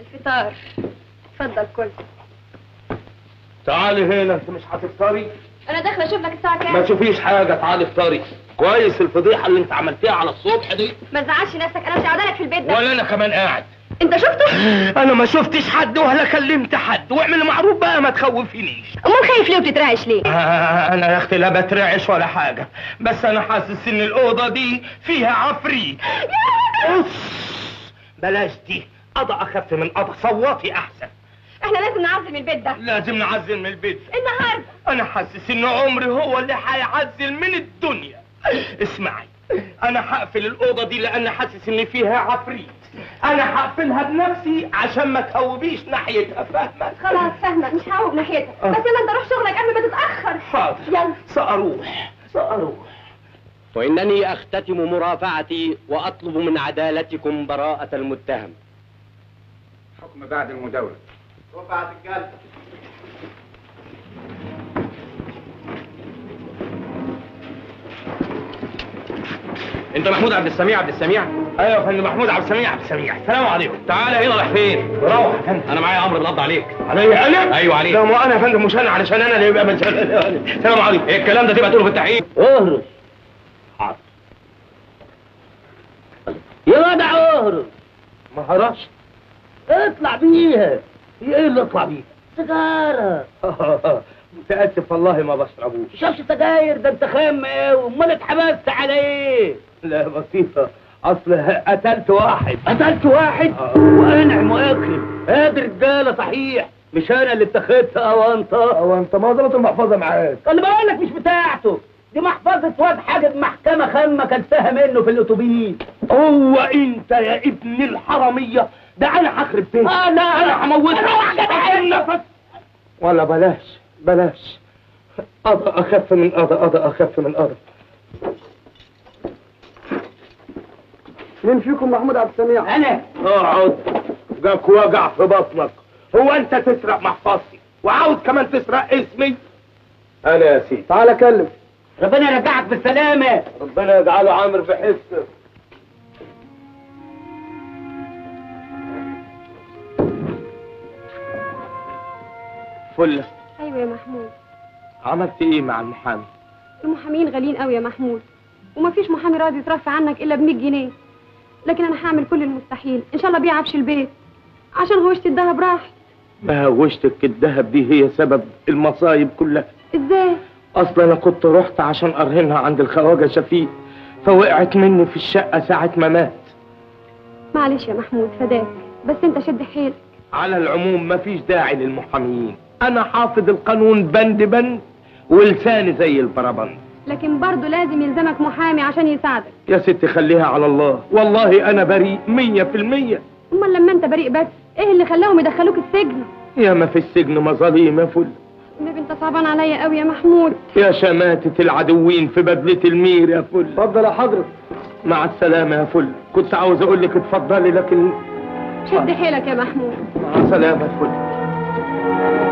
الفطار. اتفضل كل. تعالي هنا انت مش هتفطري؟ أنا داخلة أشوف لك الساعة ما كام تشوفيش حاجة تعالي افطري. كويس الفضيحة اللي انت عملتيها على الصبح دي. ما تزعلش نفسك أنا مش قاعدة لك في البيت ده. ولا أنا كمان قاعد. انت شفته؟ أنا ما شفتش حد ولا كلمت حد واعمل معروف بقى ما تخوفينيش امال خايف ليه وبتترعش ليه؟ آه أنا يا أختي لا بترعش ولا حاجة بس أنا حاسس ان الأوضة دي فيها عفريت. بلاش دي قضى اخف من قضى صوتي أحسن. إحنا لازم نعزل من البيت ده. لازم نعزل من البيت. النهارده. أنا حاسس إن عمري هو اللي هيعزل من الدنيا. اسمعي أنا هقفل الأوضة دي لأن حاسس إن فيها عفريت. أنا هقفلها بنفسي عشان ما تهوبيش ناحيتها فاهمة؟ خلاص فاهمك مش هقوم ناحيتك آه. بس يلا انت روح شغلك قبل ما تتأخر. حاضر. يلا. سأروح. سأروح. وإنني أختتم مرافعتي وأطلب من عدالتكم براءة المتهم. حكم بعد المداولة. رفعت الجلد انت محمود عبد السميع عبد السميع؟ أيوه يا فندم محمود عبد السميع عبد السميع. السلام عليكم. تعالى هنا رايح فين روح. يا فندم أنا معايا أمر بالقبض عليك. عليا أنا؟ أيوه عليك. لا ما أنا يا فندم مش أنا علشان أنا اللي يبقى السلام عليكم. إيه الكلام ده؟ تبقى تقوله في التحقيق. أهرس. يا جدع أهرس. ما هرش اطلع بيها. هي إيه اللي اطلع بيه سيجارة. <laughs> متأسف والله ما بشربوش. شربش سجاير؟ ده انت خام قوي امال اتحبست على إيه لا بسيطة اصل قتلت واحد. قتلت واحد؟ وأنعم واكرم هاد رجاله صحيح. مش أنا اللي اتخذت اوانطه هو أنت. ما ظبط المحفظة معاك. اللي بقول لك مش بتاعته. دي محفظة واد حاجة محكمة خامة كلتها منه في الأتوبيس. هو أنت يا ابن الحرامية. ده أنا هخرب بيتك أنا أنا هموتك. النفس. ولا بلاش. بلاش. قضى أخف من قضى قضى أخف من قضى مين فيكم محمود عبد السميع؟ أنا. اقعد جاك وجع في بطنك. هو أنت تسرق محفظتي. وعاوز كمان تسرق اسمي. أنا يا سيدي. تعالى كلم. ربنا يرجعك بالسلامة ربنا يجعله عامر في حسه فل. أيوه يا محمود. عملت إيه مع المحامي؟ المحامين غاليين قوي يا محمود. ومفيش محامي راضي يترفع عنك إلا ب 100 جنيه. لكن أنا هعمل كل المستحيل. إن شاء الله بيع عفش البيت. عشان غوشت الدهب راح. ما هوشتك الدهب دي هي سبب المصايب كلها. إزاي؟ أصلا أنا كنت رحت عشان أرهنها عند الخواجة شفيق فوقعت مني في الشقة ساعة ما مات. معلش يا محمود فداك. بس أنت شد حيلك. على العموم مفيش داعي للمحاميين أنا حافظ القانون بند بند ولساني زي البربند لكن برضه لازم يلزمك محامي عشان يساعدك. يا ستي خليها على الله. والله أنا بريء مية في المية. أمال لما أنت بريء بس إيه اللي خلاهم يدخلوك السجن؟ يا ما في السجن مظاليم يا فل. النبي انت صعبان عليا قوي يا محمود. يا شماتة العدوين في بدلة المير يا فل. اتفضل يا حضرة. مع السلامة يا فل. كنت عاوز أقول لك اتفضلي لكن شد حيلك يا محمود. مع السلامة يا فل.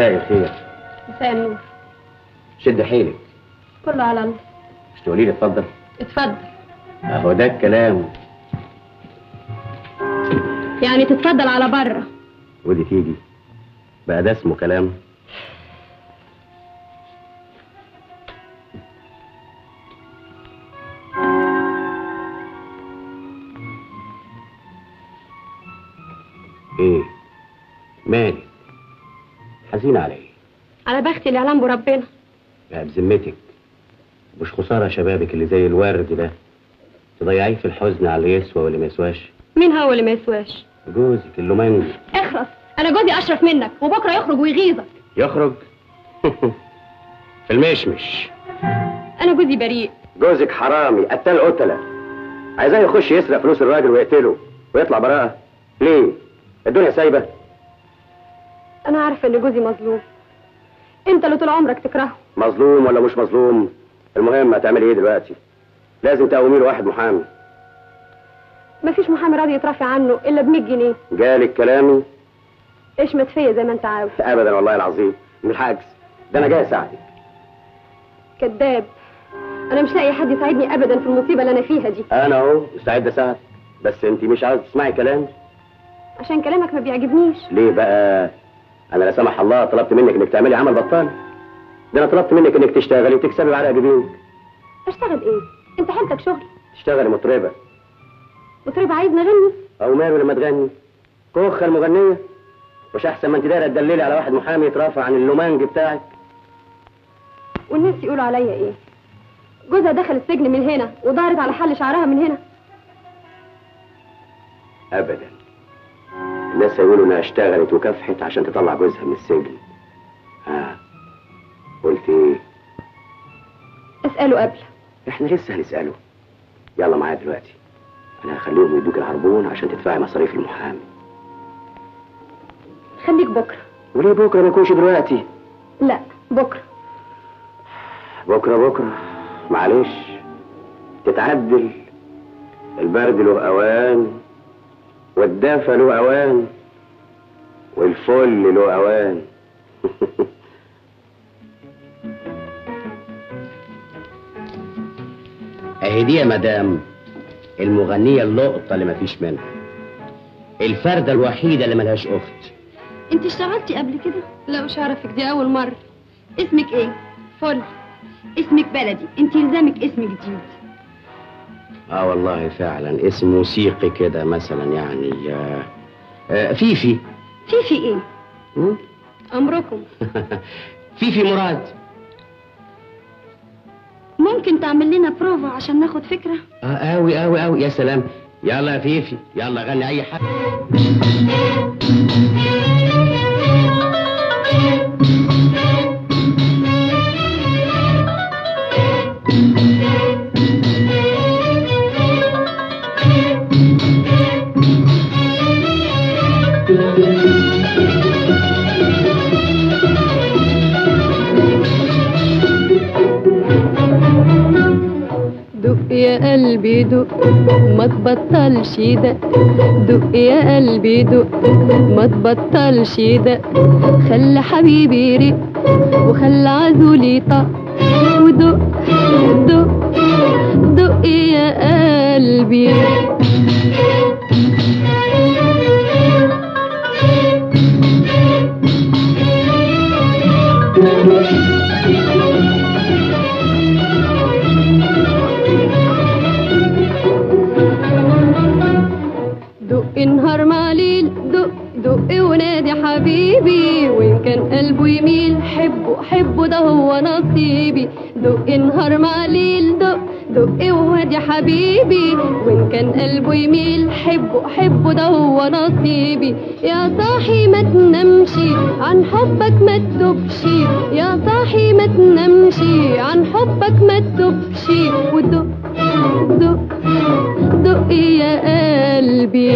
مساء الخير. مساء النور. شد حيلك. كله على الله. مش تقولي لي اتفضل. اتفضل. أهو ده الكلام. يعني تتفضل على بره. ودي تيجي. بقى ده اسمه كلام. إيه؟ مالك؟ حزينة على إيه على بختي اللي يعلم بربنا. بقى بذمتك مش خسارة شبابك اللي زي الورد ده؟ تضيعيه في الحزن على اللي يسوى واللي ما يسواش. مين هو اللي ما يسواش؟ جوزك اللومانجي اخرس أنا جوزي أشرف منك وبكرة يخرج ويغيظك. يخرج؟ <laughs> في المشمش. أنا جوزي بريء. جوزك حرامي قتال قتلة. عايزاه يخش يسرق فلوس الراجل ويقتله ويطلع براءة. ليه؟ الدنيا سايبة. أنا عارفة إن جوزي مظلوم. أنت اللي طول عمرك تكرهه. مظلوم ولا مش مظلوم؟ المهم هتعمل إيه دلوقتي؟ لازم تقومي له واحد محامي. مفيش محامي راضي يترافع عنه إلا ب 100 جنيه. جالك كلامي؟ اشمت فيا زي ما أنت عاوز. ابدا والله العظيم. من العكس ده أنا جاي أساعدك. كذاب. أنا مش لاقي حد يساعدني ابدا في المصيبة اللي أنا فيها دي. أنا أهو مستعد أساعدك. بس أنت مش عاوز تسمعي كلامي؟ عشان كلامك ما بيعجبنيش. ليه بقى؟ أنا لا سمح الله طلبت منك إنك تعملي عمل بطال. ده أنا طلبت منك إنك تشتغلي وتكسبي بعرق جبينك أشتغل إيه؟ أنت حالتك شغل. تشتغلي مطربة. مطرب عايز نغني أو ماله لما تغني؟ كوخة المغنية؟ مش أحسن ما أنت دايرة تدللي على واحد محامي يترافع عن اللومانج بتاعك. والناس يقولوا عليا إيه؟ جوزها دخل السجن من هنا ودارت على حل شعرها من هنا. ابدا. الناس هيقولوا إنها اشتغلت وكافحت عشان تطلع جوزها من السجن. ها قلت إيه؟ اسأله قبل. إحنا لسه هنسأله. يلا معايا دلوقتي. أنا هخليهم يدوك العربون عشان تدفعي مصاريف المحامي. خليك بكرة. وليه بكرة؟ ما يكونش دلوقتي. لا بكرة. بكرة بكرة. معلش. تتعدل. البرد له أوان. والدفى له أوان والفل له أوان. <laughs> أهي دي يا مدام المغنية اللقطة اللي مفيش منها. الفردة الوحيدة اللي ملهاش أخت. انت اشتغلتي قبل كده؟ لا مش عارفك دي أول مرة. اسمك إيه؟ فل. اسمك بلدي. انت يلزمك اسم جديد. آه والله فعلا. اسم موسيقي كده مثلا يعني آه آه فيفي. فيفي إيه؟ م? أمركم. <laughs> فيفي مراد. ممكن تعمل لنا بروفا عشان ناخد فكرة؟ آه قوي قوي قوي يا سلام. يلا يا فيفي. يلا غني أي حاجة. يا قلبي دق ما تبطلش دق دق يا قلبي دق ما تبطلش دق خلي حبيبي يرق وخلي عزولي يطق ودق دق دق يا قلبي. دق نهار مع ليل دق دق ونادي حبيبي. وإن كان قلبه يميل حبه حبه ده هو نصيبي. دق نهار مع ليل دق دق وادي حبيبي. وإن كان قلبه يميل حبه حبه ده هو نصيبي. يا صاحي ما تنامشي عن حبك ما تدوبش يا صاحي ما تنامشي عن حبك ما تدوبش ودق دق دق يا قلبي.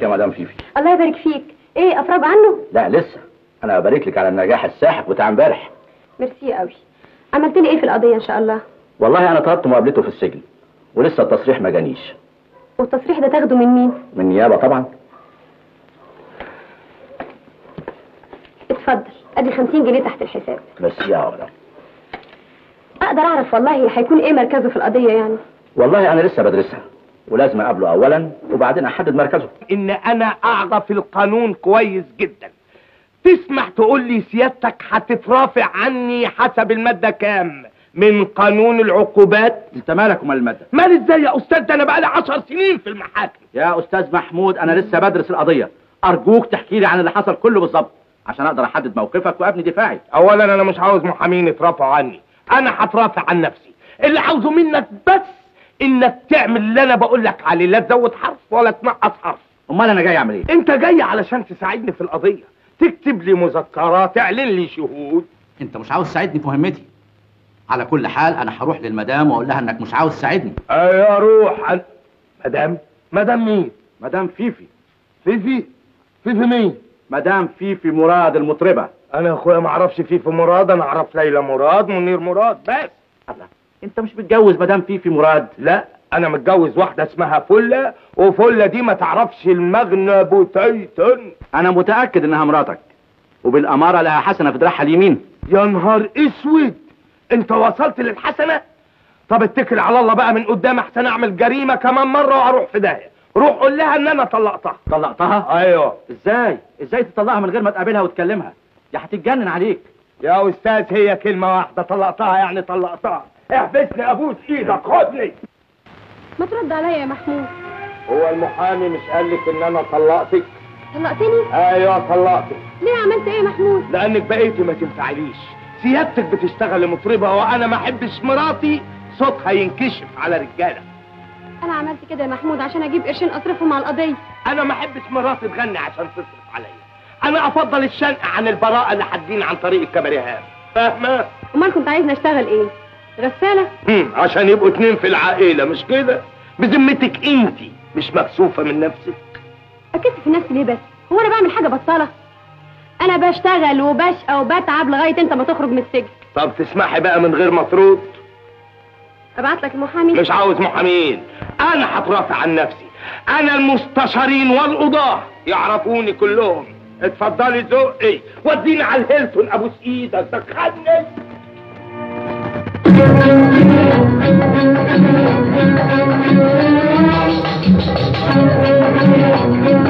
مبروك يا مدام فيفي. الله يبارك فيك. إيه افرج عنه؟ لا لسه. أنا ببارك لك على النجاح الساحق بتاع امبارح. ميرسي قوي عملت لي إيه في القضية إن شاء الله؟ والله أنا طلبت مقابلته في السجن ولسه التصريح ما جانيش. والتصريح ده تاخده من مين؟ من النيابه طبعا. اتفضل. أدي 50 جنيه تحت الحساب. بس يا ولد أقدر أعرف والله هيكون إيه مركزه في القضية يعني؟ والله أنا لسه بدرسها. ولازم أقابله اولا وبعدين أحدد مركزه. إن أنا أعرف القانون كويس جدا. تسمح تقول لي سيادتك هتترافع عني حسب المادة كام؟ من قانون العقوبات؟ أنت مالك ومال المادة؟ مال إزاي يا أستاذ؟ ده أنا بقالي عشر سنين في المحاكم. يا أستاذ محمود أنا لسه بدرس القضية. أرجوك تحكي لي عن اللي حصل كله بالظبط عشان أقدر أحدد موقفك وأبني دفاعي. اولا أنا مش عاوز محامين يترافعوا عني. أنا هترافع عن نفسي. اللي عاوزه منك بس إنك تعمل اللي أنا بقول لك عليه لا تزود حرف ولا تنقص حرف. أمال أنا جاي أعمل إيه؟ أنت جاي علشان تساعدني في القضية. تكتب لي مذكرات تعلن لي شهود. أنت مش عاوز تساعدني في مهمتي. على كل حال أنا هروح للمدام وأقول لها إنك مش عاوز تساعدني. أيوه روح. أنا... مدام مدام مين؟ مدام فيفي. فيفي؟ فيفي مين؟ مدام فيفي مراد المطربة. أنا يا أخويا ما أعرفش فيفي مراد أنا أعرف ليلى مراد منير مراد بس. انت مش متجوز مدام فيفي مراد. لا أنا متجوز واحدة اسمها فلة وفلة دي ما تعرفش المغنى بوتيتن أنا متأكد انها مراتك وبالأمارة لها حسنة في دراعها اليمين. يا نهار اسود! انت وصلت للحسنة؟ طب اتكل على الله بقى من قدام احسن اعمل جريمة كمان مرة وأروح في داهية. روح قول لها ان أنا طلقتها. طلقتها؟ أيوه. إزاي؟ إزاي تطلقها من غير ما تقابلها وتكلمها؟ دي هتتجنن عليك. يا أستاذ هي كلمة واحدة طلقتها يعني طلقتها. احبسني أبوس إيدك خدني ما ترد عليا يا محمود. هو المحامي مش قال لك إن أنا طلقتك؟ طلقتني؟ أيوه طلقتك. ليه عملت إيه يا محمود؟ لأنك بقيتي ما تنفعليش. سيادتك بتشتغل مطربة وأنا ما أحبش مراتي. صوتها ينكشف على رجالة. أنا عملت كده يا محمود عشان أجيب قرشين أصرفهم على القضية. أنا ما أحبش مراتي تغني عشان تصرف عليا أنا أفضل الشنقة عن البراءة اللي حادين عن طريق الكباريهات. فاهمة؟ أمال كنت عايزني أشتغل إيه؟ غساله هم، عشان يبقوا اتنين في العائلة مش كده؟ بذمتك انت مش مكسوفة من نفسك؟ اكتف في نفسي ليه بس؟ هو أنا بعمل حاجة بطالة؟ أنا بشتغل وبشقى وبتعب لغاية أنت ما تخرج من السجن. طب تسمحي بقى من غير مطرود أبعت لك المحامي. مش عاوز محامين. أنا هترافع عن نفسي. أنا المستشارين والقضاة. يعرفوني كلهم. اتفضلي زقي وديني على الهيلتون ابوس إيدك دخلني Thank you.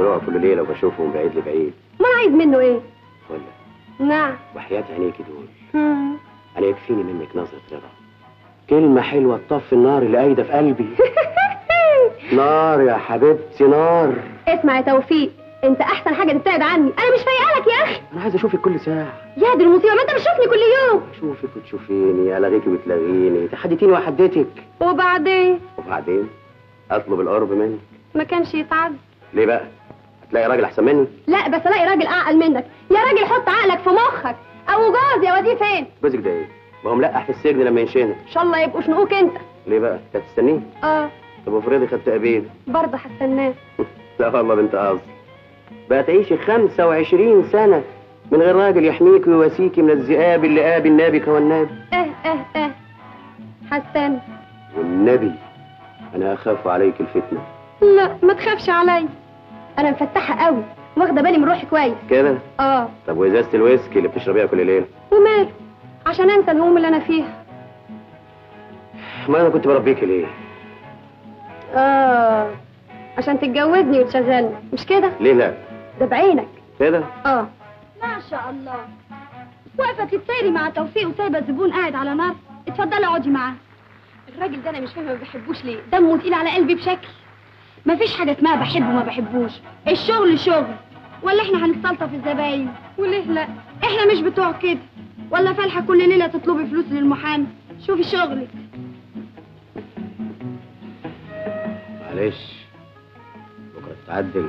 طلوعه كل ليلة وبشوفه من بعيد لبعيد. ما أنا عايز منه إيه؟ ولا. نعم. وحياة عينيكي دول. هم. أنا يكفيني منك نظرة رضا. كلمة حلوة تطفي النار اللي قايدة في قلبي. <laughs> نار يا حبيبتي نار. اسمع يا توفيق أنت أحسن حاجة تبتعد عني. أنا مش فايقة لك يا أخي. أنا عايز أشوفك كل ساعة. يا دي المصيبة ما أنت بتشوفني كل يوم. أشوفك وتشوفيني ألغيكي وتلغيني. تحديتيني وحديتك وبعدين؟ وبعدين؟ أطلب القرب منك. ما كانش يتعد ليه بقى؟ هتلاقي راجل أحسن مني؟ لا بس ألاقي راجل أعقل منك. يا راجل حط عقلك في مخك. أو جوز يا وديه فين؟ جوزك ده إيه؟ ما هو ملقح في السجن لما ينشنك إن شاء الله يبقوا شنقوك أنت. ليه بقى؟ انت هتستنيه آه. طب افرضي خدت قبيل برضه هستناه. <laughs> لا والله بنت قصد بقى تعيشي 25 سنة من غير راجل يحميكي ويواسيكي من الذئاب اللي قابل النبي كوالنبي آه آه آه هستنى. والنبي أنا أخاف عليك الفتنة. لا ما تخافش عليا أنا مفتحة قوي واخدة بالي من روحي كويس. كده؟ آه. طب وإزازة الويسكي اللي بتشربيها كل ليلة؟ وماله عشان أنسى الهموم اللي أنا فيها. ما أنا كنت بربيكي ليه؟ آه. عشان تتجوزني وتشغلني مش كده؟ ليه لا؟ ده بعينك. كده؟ آه. ما شاء الله. واقفه تتسيري مع توفيق وسايبة الزبون قاعد على نار. اتفضلي اقعدي معاه. الراجل ده أنا مش فاهمة ما بحبوش ليه. دمه تقيل على قلبي بشكل. مفيش حاجة اسمها بحبه وما بحبوش. الشغل شغل. ولا إحنا هنستلطف الزباين. وليه لا؟ إحنا مش بتوع كده. ولا فالحة كل ليلة تطلبي فلوس للمحامي. شوفي شغلك. معلش. بكرة تتعدل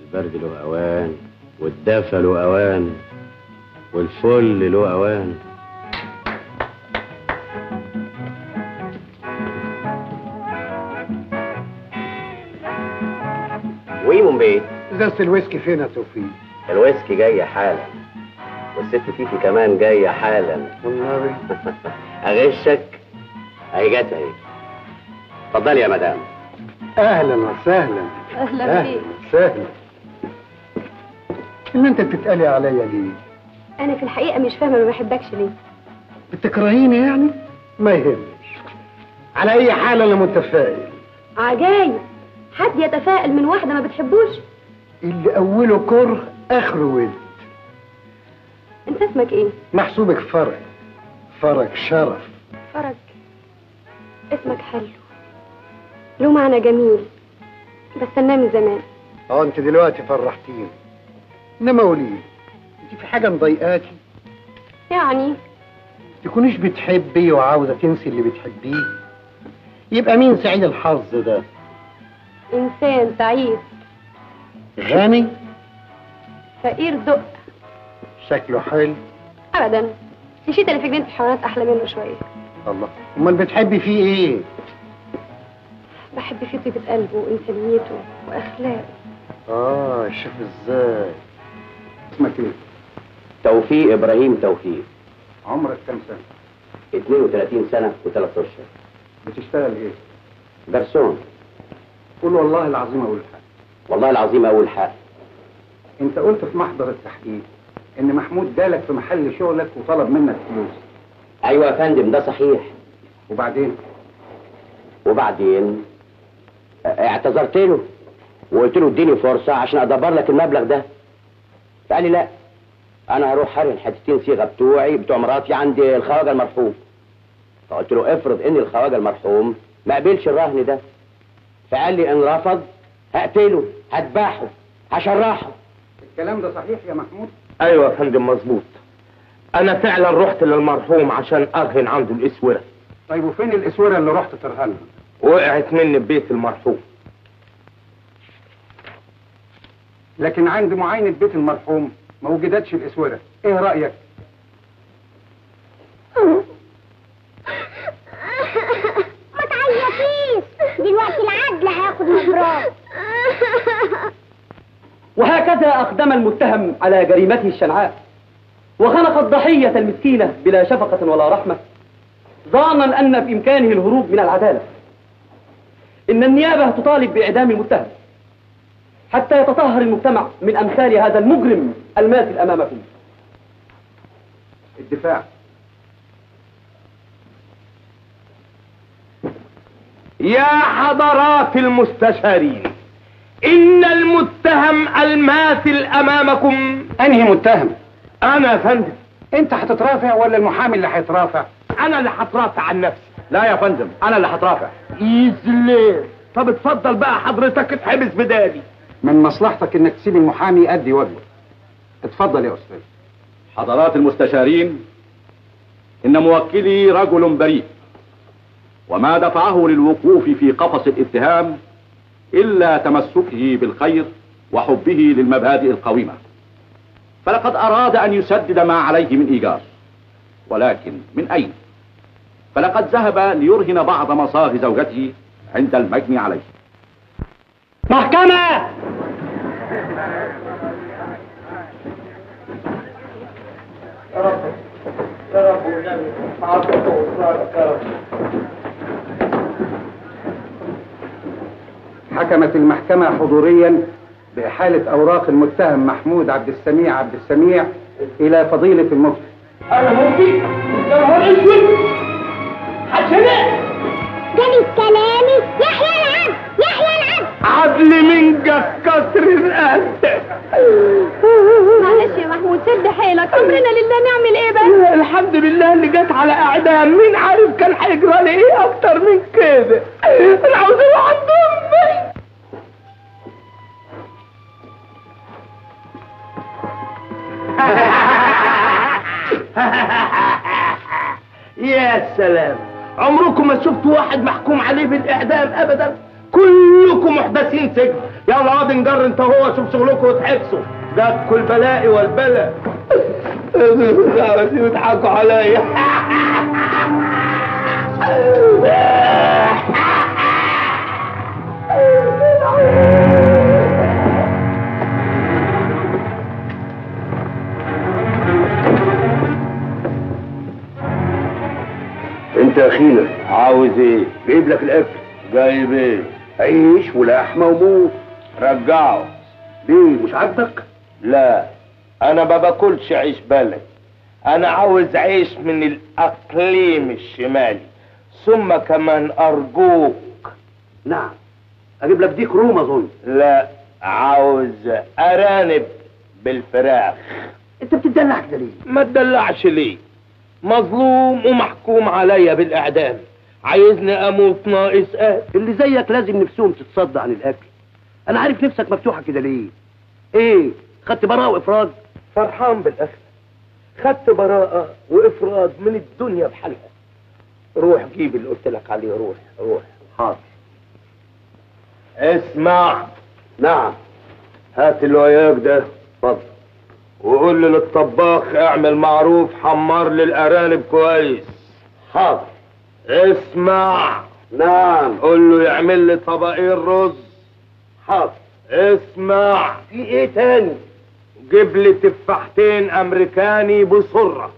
البرد له أوان والدفى له أوان والفل له أوان. ويمون بيه ازازة الويسكي فين يا توفيق؟ الويسكي جاية حالا. والست فيفي كمان جاية حالا. والنبي <laughs> أغشك؟ أهي جت أهي. اتفضلي يا مدام. أهلا وسهلا. أهلا بيك. وسهلا. اللي أنت بتتقلي عليا ليه؟ أنا في الحقيقة مش فاهمة ما بحبكش ليه؟ بتكرهيني يعني؟ ما يهمش. على أي حال أنا متفائل. عجايب. حد يتفائل من واحدة ما بتحبوش؟ اللي أوله كره آخره ود أنت اسمك إيه؟ محسوبك فرج. فرج شرف. فرج. اسمك حلو. له معنى جميل. بستناه من زمان. آه أنت دلوقتي فرحتيني. انما قولي أنت في حاجة مضايقاكي؟ يعني؟ تكونيش بتحبي وعاوزة تنسي اللي بتحبيه. يبقى مين سعيد الحظ ده؟ إنسان تعيس غني؟ فقير دق شكله حلو. ابدا. نسيت اللي في جنينه الحيوانات أحلى منه شوية. الله. أمال بتحبي فيه إيه؟ بحب فيه طيبة قلبه وانسانيته واخلاقه آه شوف إزاي. اسمك إيه؟ توفيق إبراهيم توفيق. عمرك كام سنة؟ 32 سنة وثلاث أشهر. بتشتغل إيه؟ جرسون. قول والله العظيم أقول حاجة والله العظيم أول حق أنت قلت في محضر التحقيق إن محمود جالك في محل شغلك وطلب منك فلوس. أيوة يا فندم ده صحيح. وبعدين؟ وبعدين؟ اعتذرت له وقلت له اديني فرصة عشان أدبر لك المبلغ ده. فقال لي لا أنا هروح حرن حتتين صيغة بتوعي بتوع مراتي عند الخواجة المرحوم. فقلت له افرض إن الخواجة المرحوم ما قبلش الرهن ده. فقال لي ان رفض هقتله هذبحه هشرحه. الكلام ده صحيح يا محمود؟ أيوه يا فندم مظبوط. أنا فعلا رحت للمرحوم عشان ارهن عنده الأسورة. طيب وفين الأسورة اللي رحت ترهنها؟ وقعت مني ببيت المرحوم. لكن عند معاينة بيت المرحوم ما وجدتش الأسورة. إيه رأيك <laughs> ما تعيطيش دلوقتي العدل هياخد مبروك وهكذا أقدم المتهم على جريمته الشنعاء وخنق الضحية المسكينة بلا شفقة ولا رحمة ظانا أن في إمكانه الهروب من العدالة. إن النيابة تطالب بإعدام المتهم حتى يتطهر المجتمع من أمثال هذا المجرم الماثل أمامكم الدفاع. يا حضرات المستشارين إن المتهم الماثل أمامكم. أنهي متهم؟ أنا يا فندم. أنت هتترافع ولا المحامي اللي هيترافع أنا اللي هترافع عن نفسي. لا يا فندم أنا اللي هترافع يزلي طب اتفضل بقى حضرتك اتحبس بدالي. من مصلحتك إنك تسيب المحامي يأدي واجبه اتفضل يا أستاذ. حضرات المستشارين إن موكلي رجل بريء وما دفعه للوقوف في قفص الاتهام الا تمسكه بالخير وحبه للمبادئ القويمه فلقد اراد ان يسدد ما عليه من ايجار ولكن من اين فلقد ذهب ليرهن بعض مصاغ زوجته عند المجني عليه محكمة حكمت المحكمة حضوريا بإحالة أوراق المتهم محمود عبد السميع عبد السميع إلى فضيلة المفتي. أنا ممكن يا نهار أسود! حسنا جاني كلامي يحيى! عدل من كسر القلب معلش يا محمود سد حيلك. أمرنا لله نعمل إيه بس؟ الحمد لله اللي جت على أعدام. مين عارف كان هيجرى لي إيه أكتر من كده؟ أنا عاوز أروح عند أمي. <laughs> يا سلام. عمركم ما شفتوا واحد محكوم عليه بالإعدام ابدا. كلكم محدثين سجن. يلا واد نجر انت هو شوف شغلكم وتحبسوا. جاتكوا البلاء والبلاء. عاوزين <laughs> يضحكوا عليا انت يا اخينا عاوز إيه؟ جايب لك الاكل جايب إيه؟ عيش ولحمه وموز رجعه. ليه مش عاجبك؟ لا. أنا ما باكلش عيش بلد أنا عاوز عيش من الأقليم الشمالي. ثم كمان أرجوك. نعم. أجيب لك ديك روم أظن. لا. عاوز أرانب بالفراخ. أنت بتدلع كده ليه؟ ما تدلعش ليه. مظلوم ومحكوم عليا بالإعدام. عايزني أموت ناقص قاتل اللي زيك لازم نفسهم تتصدى عن الأكل. أنا عارف نفسك مفتوحة كده ليه؟ إيه؟ خدت براءة وافراد فرحان بالاخر خدت براءة وافراد من الدنيا بحالها روح جيب اللي قلت لك عليه روح روح حاضر. اسمع. نعم. هات اللي ده. اتفضل. وقول للطباخ اعمل معروف حمر لي الارانب كويس. حاضر. اسمع. نعم. قول له يعمل لي طبقين رز. حاضر. اسمع. في إيه تاني؟ جيب لي تفاحتين أمريكاني بسرعة.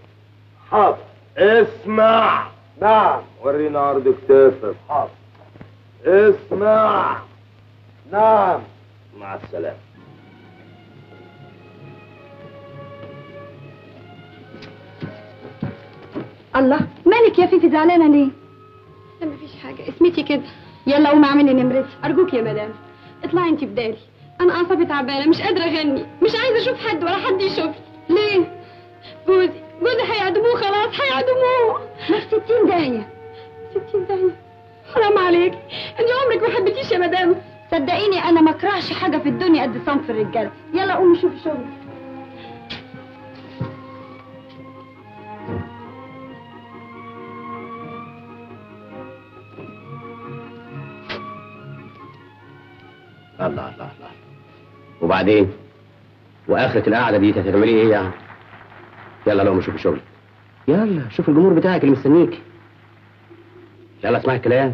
حاضر. اسمع. نعم. ورينا عرض كتافك. حاضر. اسمع. نعم. مع السلامة. الله مالك يا فيفي زعلانة ليه؟ لا مفيش حاجة. اسمتي كده. يلا قومي اعملي نمرتي. أرجوك يا مدام. اطلعي انت بدالي. أنا أعصابي تعبانة مش قادرة أغني. مش عايزة أشوف حد ولا حد يشوفني. ليه؟ جوزي جوزي هيعدموه خلاص هيعدموه. ما 60 داهية. 60 داهية. حرام عليك. انت عمرك ما حبيتيش يا مدام. صدقيني أنا ما أكرهش حاجة في الدنيا قد صنف الرجالة. يلا قومي شوفي شغلك. الله الله الله وبعدين؟ وآخرة القعدة دي هتعملي إيه يعني؟ يلا لو شوفي شغلك يلا شوف الجمهور بتاعك اللي مستنيك. يلا اسمعي الكلام.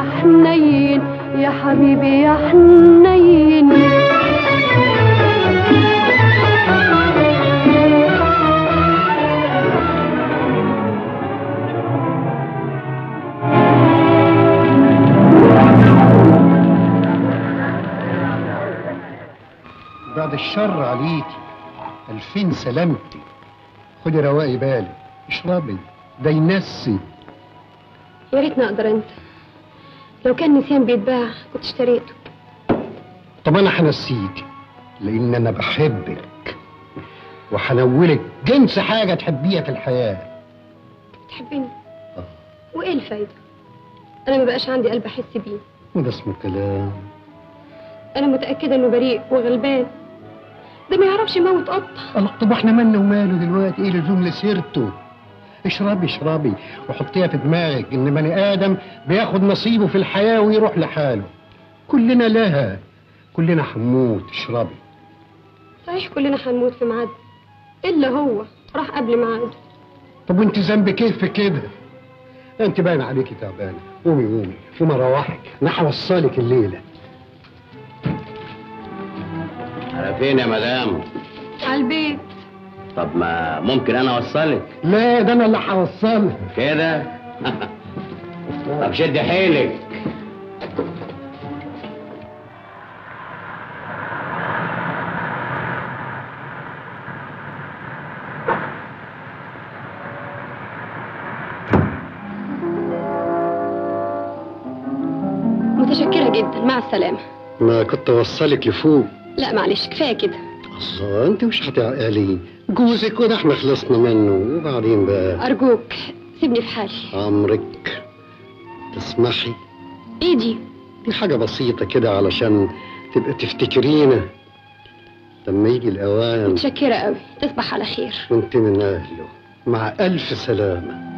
يا حنين يا حبيبي يا حنين. بعد الشر عليكي ألفين سلامتي. خدي رواقي بالي اشربي ده ينسي يا ريتني أقدر انت. لو كان نسيان بيتباع كنت اشتريته. طب أنا هنسيك لأن أنا بحبك. وحنولك جنس حاجة تحبيها في الحياة. بتحبني آه. وإيه الفايدة؟ أنا ما بقاش عندي قلب أحس بيه. وده اسمه كلام أنا متأكدة إنه بريء وغلبان. ده ما يعرفش يموت قطه طب إحنا مالنا وماله دلوقتي؟ إيه لزوم لسيرته؟ اشربي اشربي. وحطيها في دماغك إن بني آدم بياخد نصيبه في الحياة ويروح لحاله. كلنا لها. كلنا هنموت اشربي. صحيح كلنا هنموت في ميعاد. إلا هو. راح قبل ميعاده طب وأنت ذنبك إيه في كده؟ أنت باين عليكي تعبانة. قومي قومي. قومي اروحك أنا هوصلك الليلة. على فين يا مدام؟ على البيت. طب ما ممكن أنا أوصلك؟ لا ده أنا اللي هوصلك. كده؟ <laughs> طب شد حيلك. متشكرة جدا. مع السلامة. ما كنت أوصلك لفوق لا معلش كفاية كده. الله انت مش هتعقلي جوزك وده إحنا خلصنا منه وبعدين بقى؟ أرجوك سيبني في حالي. عمرك تسمحي؟ إيه دي دي حاجة بسيطة كده علشان تبقى تفتكرينا لما يجي الأوان. متشكرة قوي تصبح على خير. وأنت من أهله. مع ألف سلامة.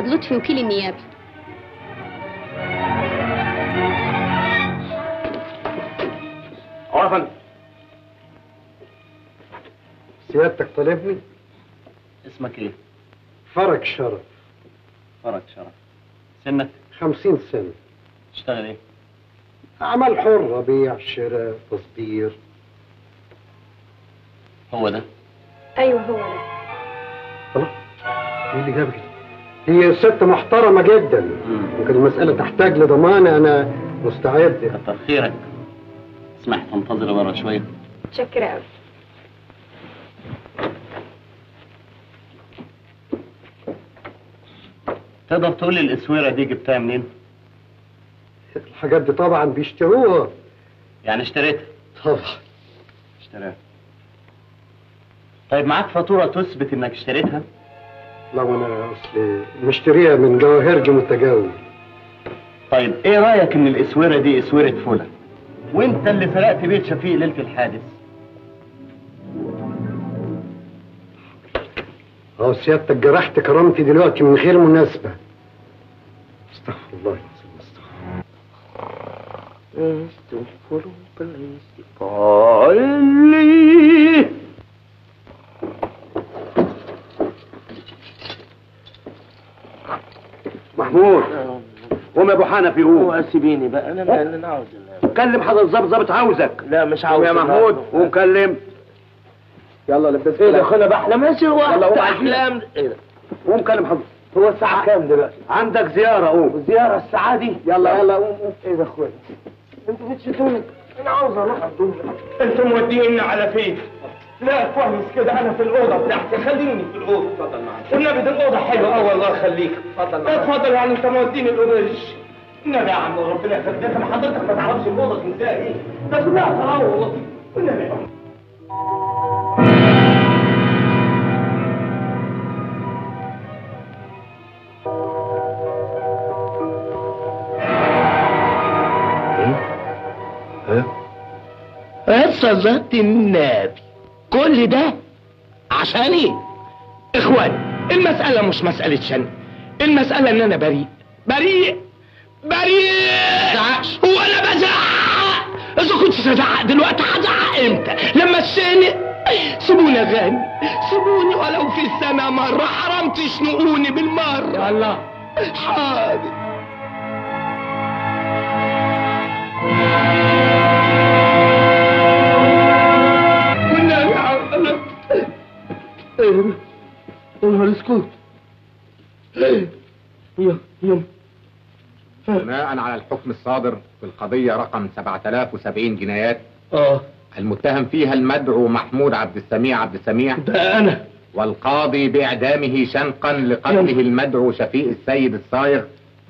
أحمد لطفي وكيل النيابة آه يا فندم سيادتك طالبني؟ اسمك إيه؟ فرج شرف. فرج شرف. سنك؟ خمسين سنة. تشتغل إيه؟ أعمال حرة بيع شراء تصدير. هو ده. هي ست محترمة جدا. ممكن المسألة تحتاج لضمانة أنا مستعد. كتر خيرك. اسمح تنتظر بره شوية متشكرة قوي تقدر تقول لي الاسويرة دي جبتها منين؟ الحاجات دي طبعا بيشتروها. يعني اشتريتها؟ طبعا. اشتريتها طيب معاك فاتورة تثبت إنك اشتريتها؟ لو أنا أصلي. مشتريها من جواهرجي متجاوز طيب إيه رأيك إن الاسوره دي اسوره فولة؟ وإنت اللي سرقت بيت شفيق ليلة الحادث. أهو سيادتك جرحت كرامتي دلوقتي من غير مناسبة. استغفر الله العظيم استغفر قال محمود قوم يا أبو حنفي قوم سيبيني بقى. أنا أنا أنا عاوز. كلم حضرتك الظابط ظابط عاوزك. لا مش عاوز يا. محمود قوم كلم يلا لبس إيه ده أنا بحلم ماشي يلا وقت قوم احلام إيه ده؟ قوم كلم حضرتك هو الساعة كام دلوقتي؟ عندك زيارة قوم. زيارة الساعة دي؟ يلا. يلا قوم قوم. إيه ده أخويا؟ أنتوا بتشتوني أنا عاوز أروح الدنيا. أنتوا موديني على فين؟ لا كويس كده أنا في الأوضة. بتاعتي خليني في الأوضة. اتفضل معايا والنبي دي الأوضة حلوة آه والله يخليك اتفضل معايا اتفضل يعني أنت موديني الاوضه النبي يا عم ربنا يخليك. أنا حضرتك ما تعرفش الاوضه تنساها إيه ده كلها طراوه والله. والنبي يا عم صلاة النبي كل ده عشاني إخوان المسألة مش مسألة شن المسألة إن أنا بريء. بريء! بريء! زعقش. هو أنا بزعق! إذا كنت تزعق دلوقتي هزعق إمتى؟ لما السنة سيبوني يا غالي سيبوني ولو في السنة مرة حرام تشنقوني بالمرة. يلا حاضر. نهار اسكت يا يا بناء على الحكم الصادر في القضية رقم 7070 جنايات آه المتهم فيها المدعو محمود عبد السميع عبد السميع. ده أنا. والقاضي بإعدامه شنقا لقتله المدعو شفيق السيد الصايغ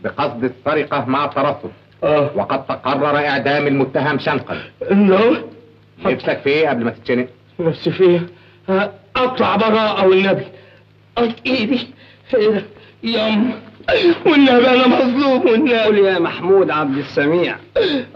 بقصد السرقة مع ترصد. آه. وقد تقرر إعدام المتهم شنقا. نفسك في إيه قبل ما تتشنق؟ نفسي فيه. ها، أطلع براءة والنبي قط ايدي إيه يم. والنبي أنا مظلوم والنبي. قل يا محمود عبد السميع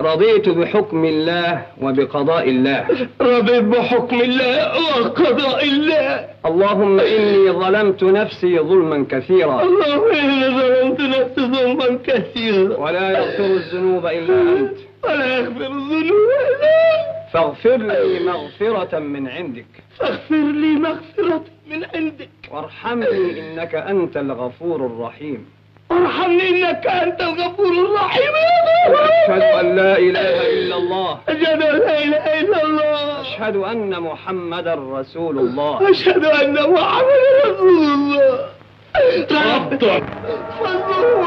رضيت بحكم الله وبقضاء الله. رضيت بحكم الله وقضاء الله. اللهم إني ظلمت نفسي ظلما كثيرا. اللهم إني ظلمت نفسي ظلما كثيرا. ولا يغفر الذنوب إلا أنت. ولا يغفر الذنوب إلا أنت. فاغفر لي مغفرة من عندك. فاغفر لي مغفرة من عندك. وارحمني إنك أنت الغفور الرحيم. وارحمني إنك أنت الغفور الرحيم. أشهد أن لا إله إلا الله. أشهد أن لا إله إلا الله. أشهد أن محمدا رسول الله. أشهد أن محمدا رسول الله. اتفضل مظلوم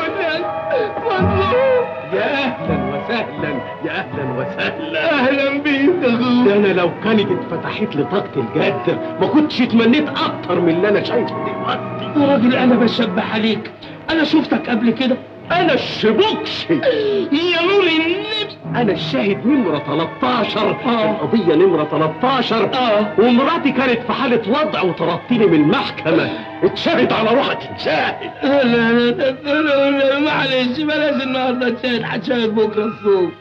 مظلوم يا أهلا وسهلا يا أهلا وسهلا. أهلا بيك يا. ده أنا لو كانت اتفتحت لي طاقة الجد ما كنتش اتمنيت أكتر من اللي أنا شايفه دلوقتي. يا راجل أنا بشبه عليك. أنا شفتك قبل كده. أنا الشبوكشي يا نور النبي. أنا الشاهد نمرة 13 آه. القضية نمرة 13 آه. ومراتي كانت في حالة وضع وطردتني من المحكمة. اتشاهد على روحك اتشاهد لا لا لا معلش بلاش النهارده تشاهد هتشاهد بكرة الصبح.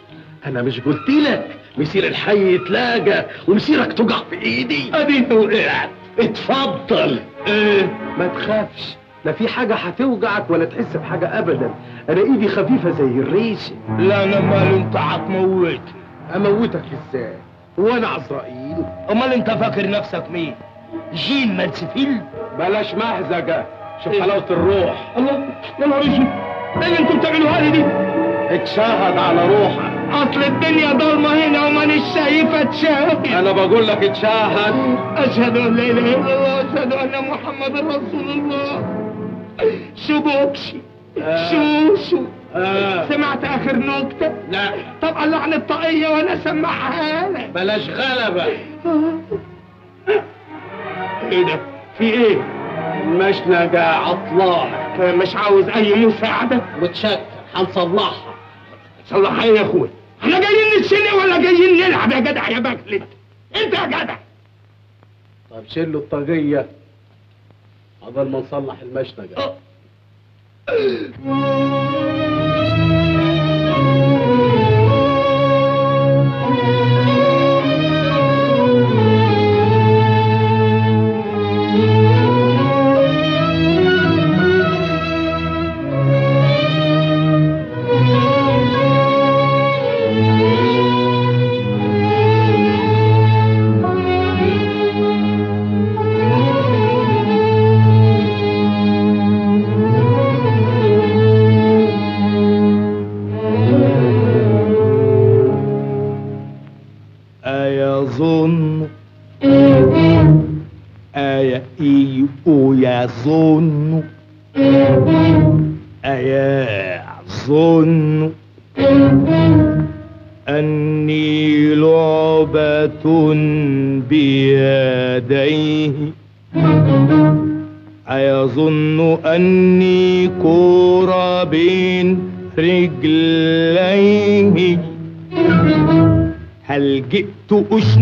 أنا مش قلت لك. مسير الحي يتلاقى ومسيرك تقع في إيدي. أديني وقعت. اتفضل. إيه؟ ما تخافش. لا في حاجة هتوجعك ولا تحس بحاجة ابدا. أنا ايدي خفيفة زي الريشة لا أنا مال أنت هتموت أموتك إزاي؟ وأنا عزرائيل. أمال أنت فاكر نفسك مين؟ جين مانسفيلد؟ بلاش مهزجة. شوف حلاوة الروح. الله يا نهار أسود. إيه اللي أنتوا بتعملوها لي دي؟ اتشهد على روحك. أصل الدنيا ضلمة هنا ومانيش شايفة تشاهد. أنا بقول لك اتشهد أشهد أن لا إله إلا الله أشهد أن محمد رسول الله. شبوكشي شوشو آه. سمعت آخر نكتة؟ لا. طب عن الطاقيه وأنا سمعها لك. بلاش غلبة. إيه ده؟ في إيه؟ المشنقة عطلان. مش عاوز أي مساعدة؟ متشكر. هنصلحها صلح إيه يا اخويا إحنا جايين نتشنق ولا جايين نلعب يا جدع يا بكلت أنت يا جدع. طب شيل له الطاقية. قبل ما نصلح المشنقة <laughs>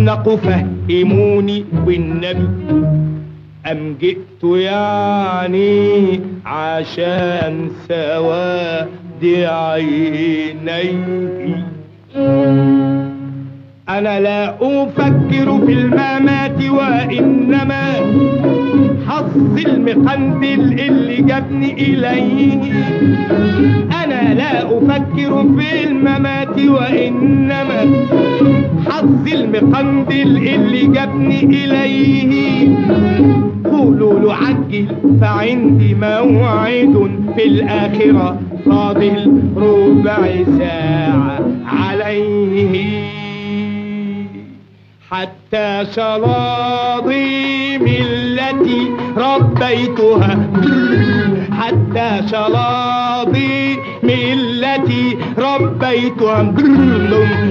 أشنق فهموني والنبي أم جئت يعني عشان سواد عينيه أنا لا أفكر في الممات وإنما حظ المقندل اللي جابني إليه أنا لا أفكر في الممات وإنما حظ المقندل اللي جابني إليه. قولوا له عجل فعندي موعد في الآخرة فاضل ربع ساعة عليه. حتى شلاضيم التي ربيتها. حتى شلاضيم التي ربيتها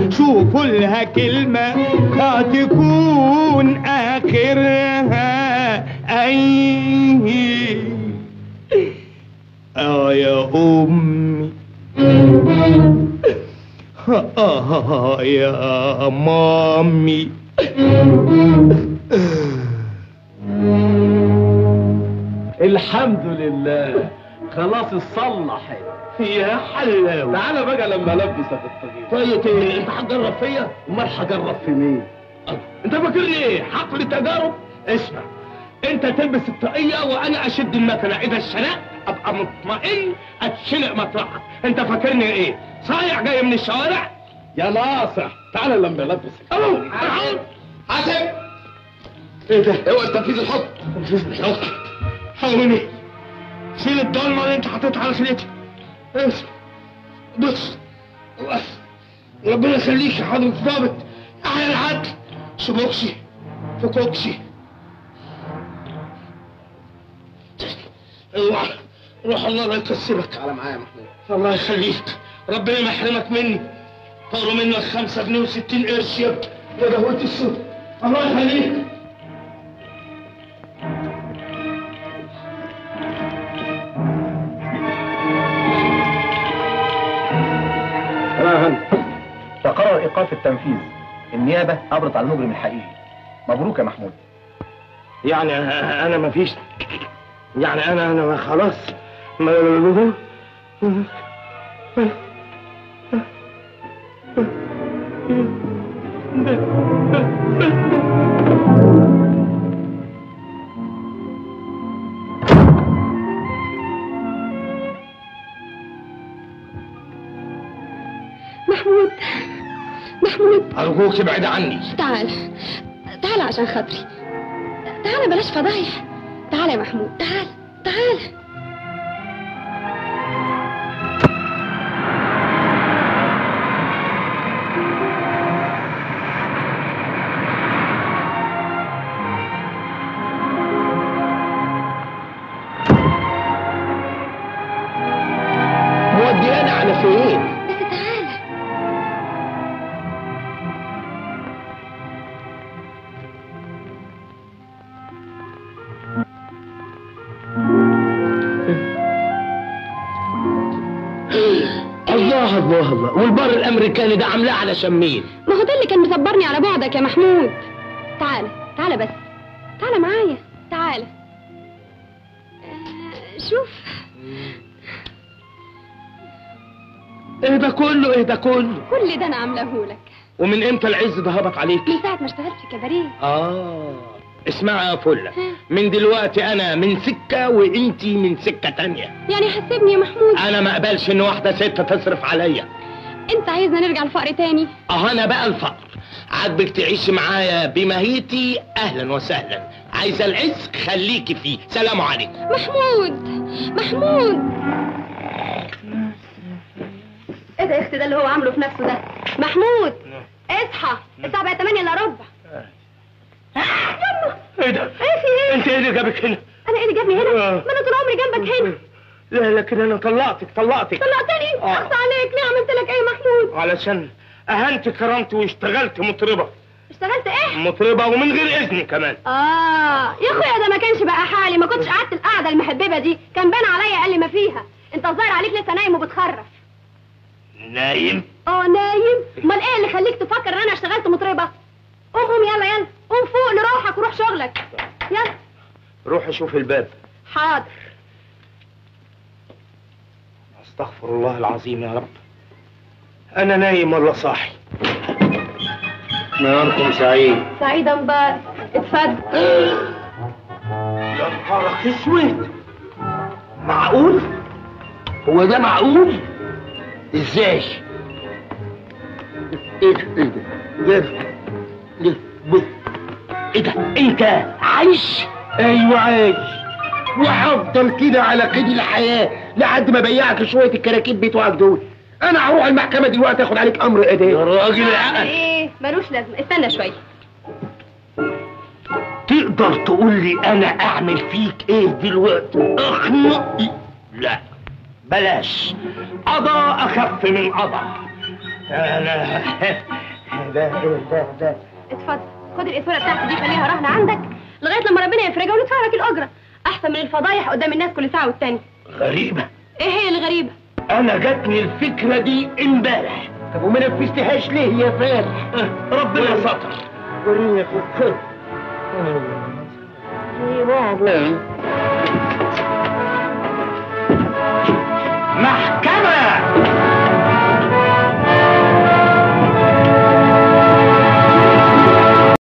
شوفوا لها كلمة هتكون آخرها أي آه يا أمي. آه يا مامي. الحمد لله. خلاص اتصلحت يا حلاوة. تعالى بقى لما البسك الطريق. طيب إيه، إنت هتجرب فيا؟ أمال هجرب في مين؟ أنت فاكرني إيه؟ حقل تجارب اسمع أنت تلبس الطاقية وأنا أشد المكنة. إذا اتشنقت أبقى مطمئن أتشنق مطرحك. أنت فاكرني إيه؟ صايع جاي من الشوارع؟ يا ناصح تعالى لما البسك أهو حاسب إيه ده؟ اوعى تنفيذ الحكم تنفيذ الحكم حاولني شيل الضلمه اللي انت حاططها على خليتي اسمع بص بص ربنا يخليك يا حضرة الضابط احيا العدل شبوكشي فكوكشي اوعى روح الله لا يكسبك تعالى معايا يا محمود الله يخليك ربنا ما يحرمك مني طاروا منك خمسة جنيه وستين قرش يا يا دهوت السوق الله يخليك تمام تقرر ايقاف التنفيذ النيابه قبضت على المجرم الحقيقي مبروك يا محمود يعني أنا ما فيش يعني أنا أنا ما خلاص ما محمود ارجوك ابعد عني. تعال. تعال عشان خاطري. تعال بلاش فضايح. تعال يا محمود. تعال. تعال. الله الله. والبار الأمريكاني ده عاملاه علشان مين ما هو ده اللي كان مصبرني على بعدك يا محمود. تعال تعال بس. تعال معايا تعال. آه، شوف. إيه ده كله إيه ده كله؟ كل ده أنا عاملاه لك. ومن إمتى العز ده هبط عليك؟ من ساعة ما اشتغلت في كباريه. آه. اسمعي يا فله من دلوقتي أنا من سكة وإنتي من سكة تانية. يعني حسبني يا محمود؟ أنا ما أقبلش إن واحدة ست تصرف عليا. أنت عايزنا نرجع الفقر تاني؟ آه أنا بقى الفقر. عاجبك تعيشي معايا بمهيتي؟ أهلا وسهلا. عايزه العز خليكي فيه. سلام عليكم. محمود! محمود! إيه ده يا أختي ده اللي هو عامله في نفسه ده؟ محمود! اصحى. الساعة بقت 8 إلا ربع. يما إيه ده؟ إيه في إيه أنت إيه اللي جابك هنا؟ أنا إيه اللي جابني هنا؟ آه. ما أنا طول عمري جنبك هنا. لا لكن أنا طلعتك طلعتك. طلعتني؟ آه. عليك. ليه عملت لك إيه يا محمود؟ علشان أهنت كرامتي واشتغلت مطربة. اشتغلت إيه؟ مطربة ومن غير اذني كمان. آه. يا أخويا ده ما كانش بقى حالي. ما كنتش قعدت القعدة المحببة دي. كان بان عليا أقل ما فيها. أنت الظاهر عليك لسه نايم وبتخرف. نايم؟ آه نايم. أمال إيه اللي خليك تفكر إن أنا اشتغلت مطربة؟ قوم قوم يلا يلا. قوم فوق لروحك وروح شغلك. يلا. روح أشوف الباب. حاضر. أستغفر الله العظيم يا رب. أنا نايم ولا صاحي. نهاركم سعيد. سعيدة مبارك اتفضل. يلا نهارك أسود. معقول؟ هو ده معقول؟ إزاي؟ إيه ده؟ إيه ده؟ ده ده إيه ده؟ أنت عايش؟ أيوه عايش. وهفضل كده على قيد الحياة لحد ما بيعك شوية الكراكيب بتوعك دول. أنا هروح المحكمة دلوقتي آخد عليك أمر إداري. يا راجل. إيه ملوش لازمة. استنى شوية. تقدر تقول لي أنا أعمل فيك إيه دلوقتي؟ أخنق. لا بلاش. قضاء أخف من قضاء. أنا ده ده ده اتفضل. خد الاسوره بتاعتي دي خليها رهن عندك لغاية لما ربنا يفرجها وندفع لك الأجرة. أحسن من الفضايح قدام الناس كل ساعة والتانيه غريبة. إيه هي الغريبة؟ أنا جاتني الفكرة دي امبارح. طب وما نفذتهاش ليه يا فارح؟ <laughs> ربنا ستر. وريني محكمة!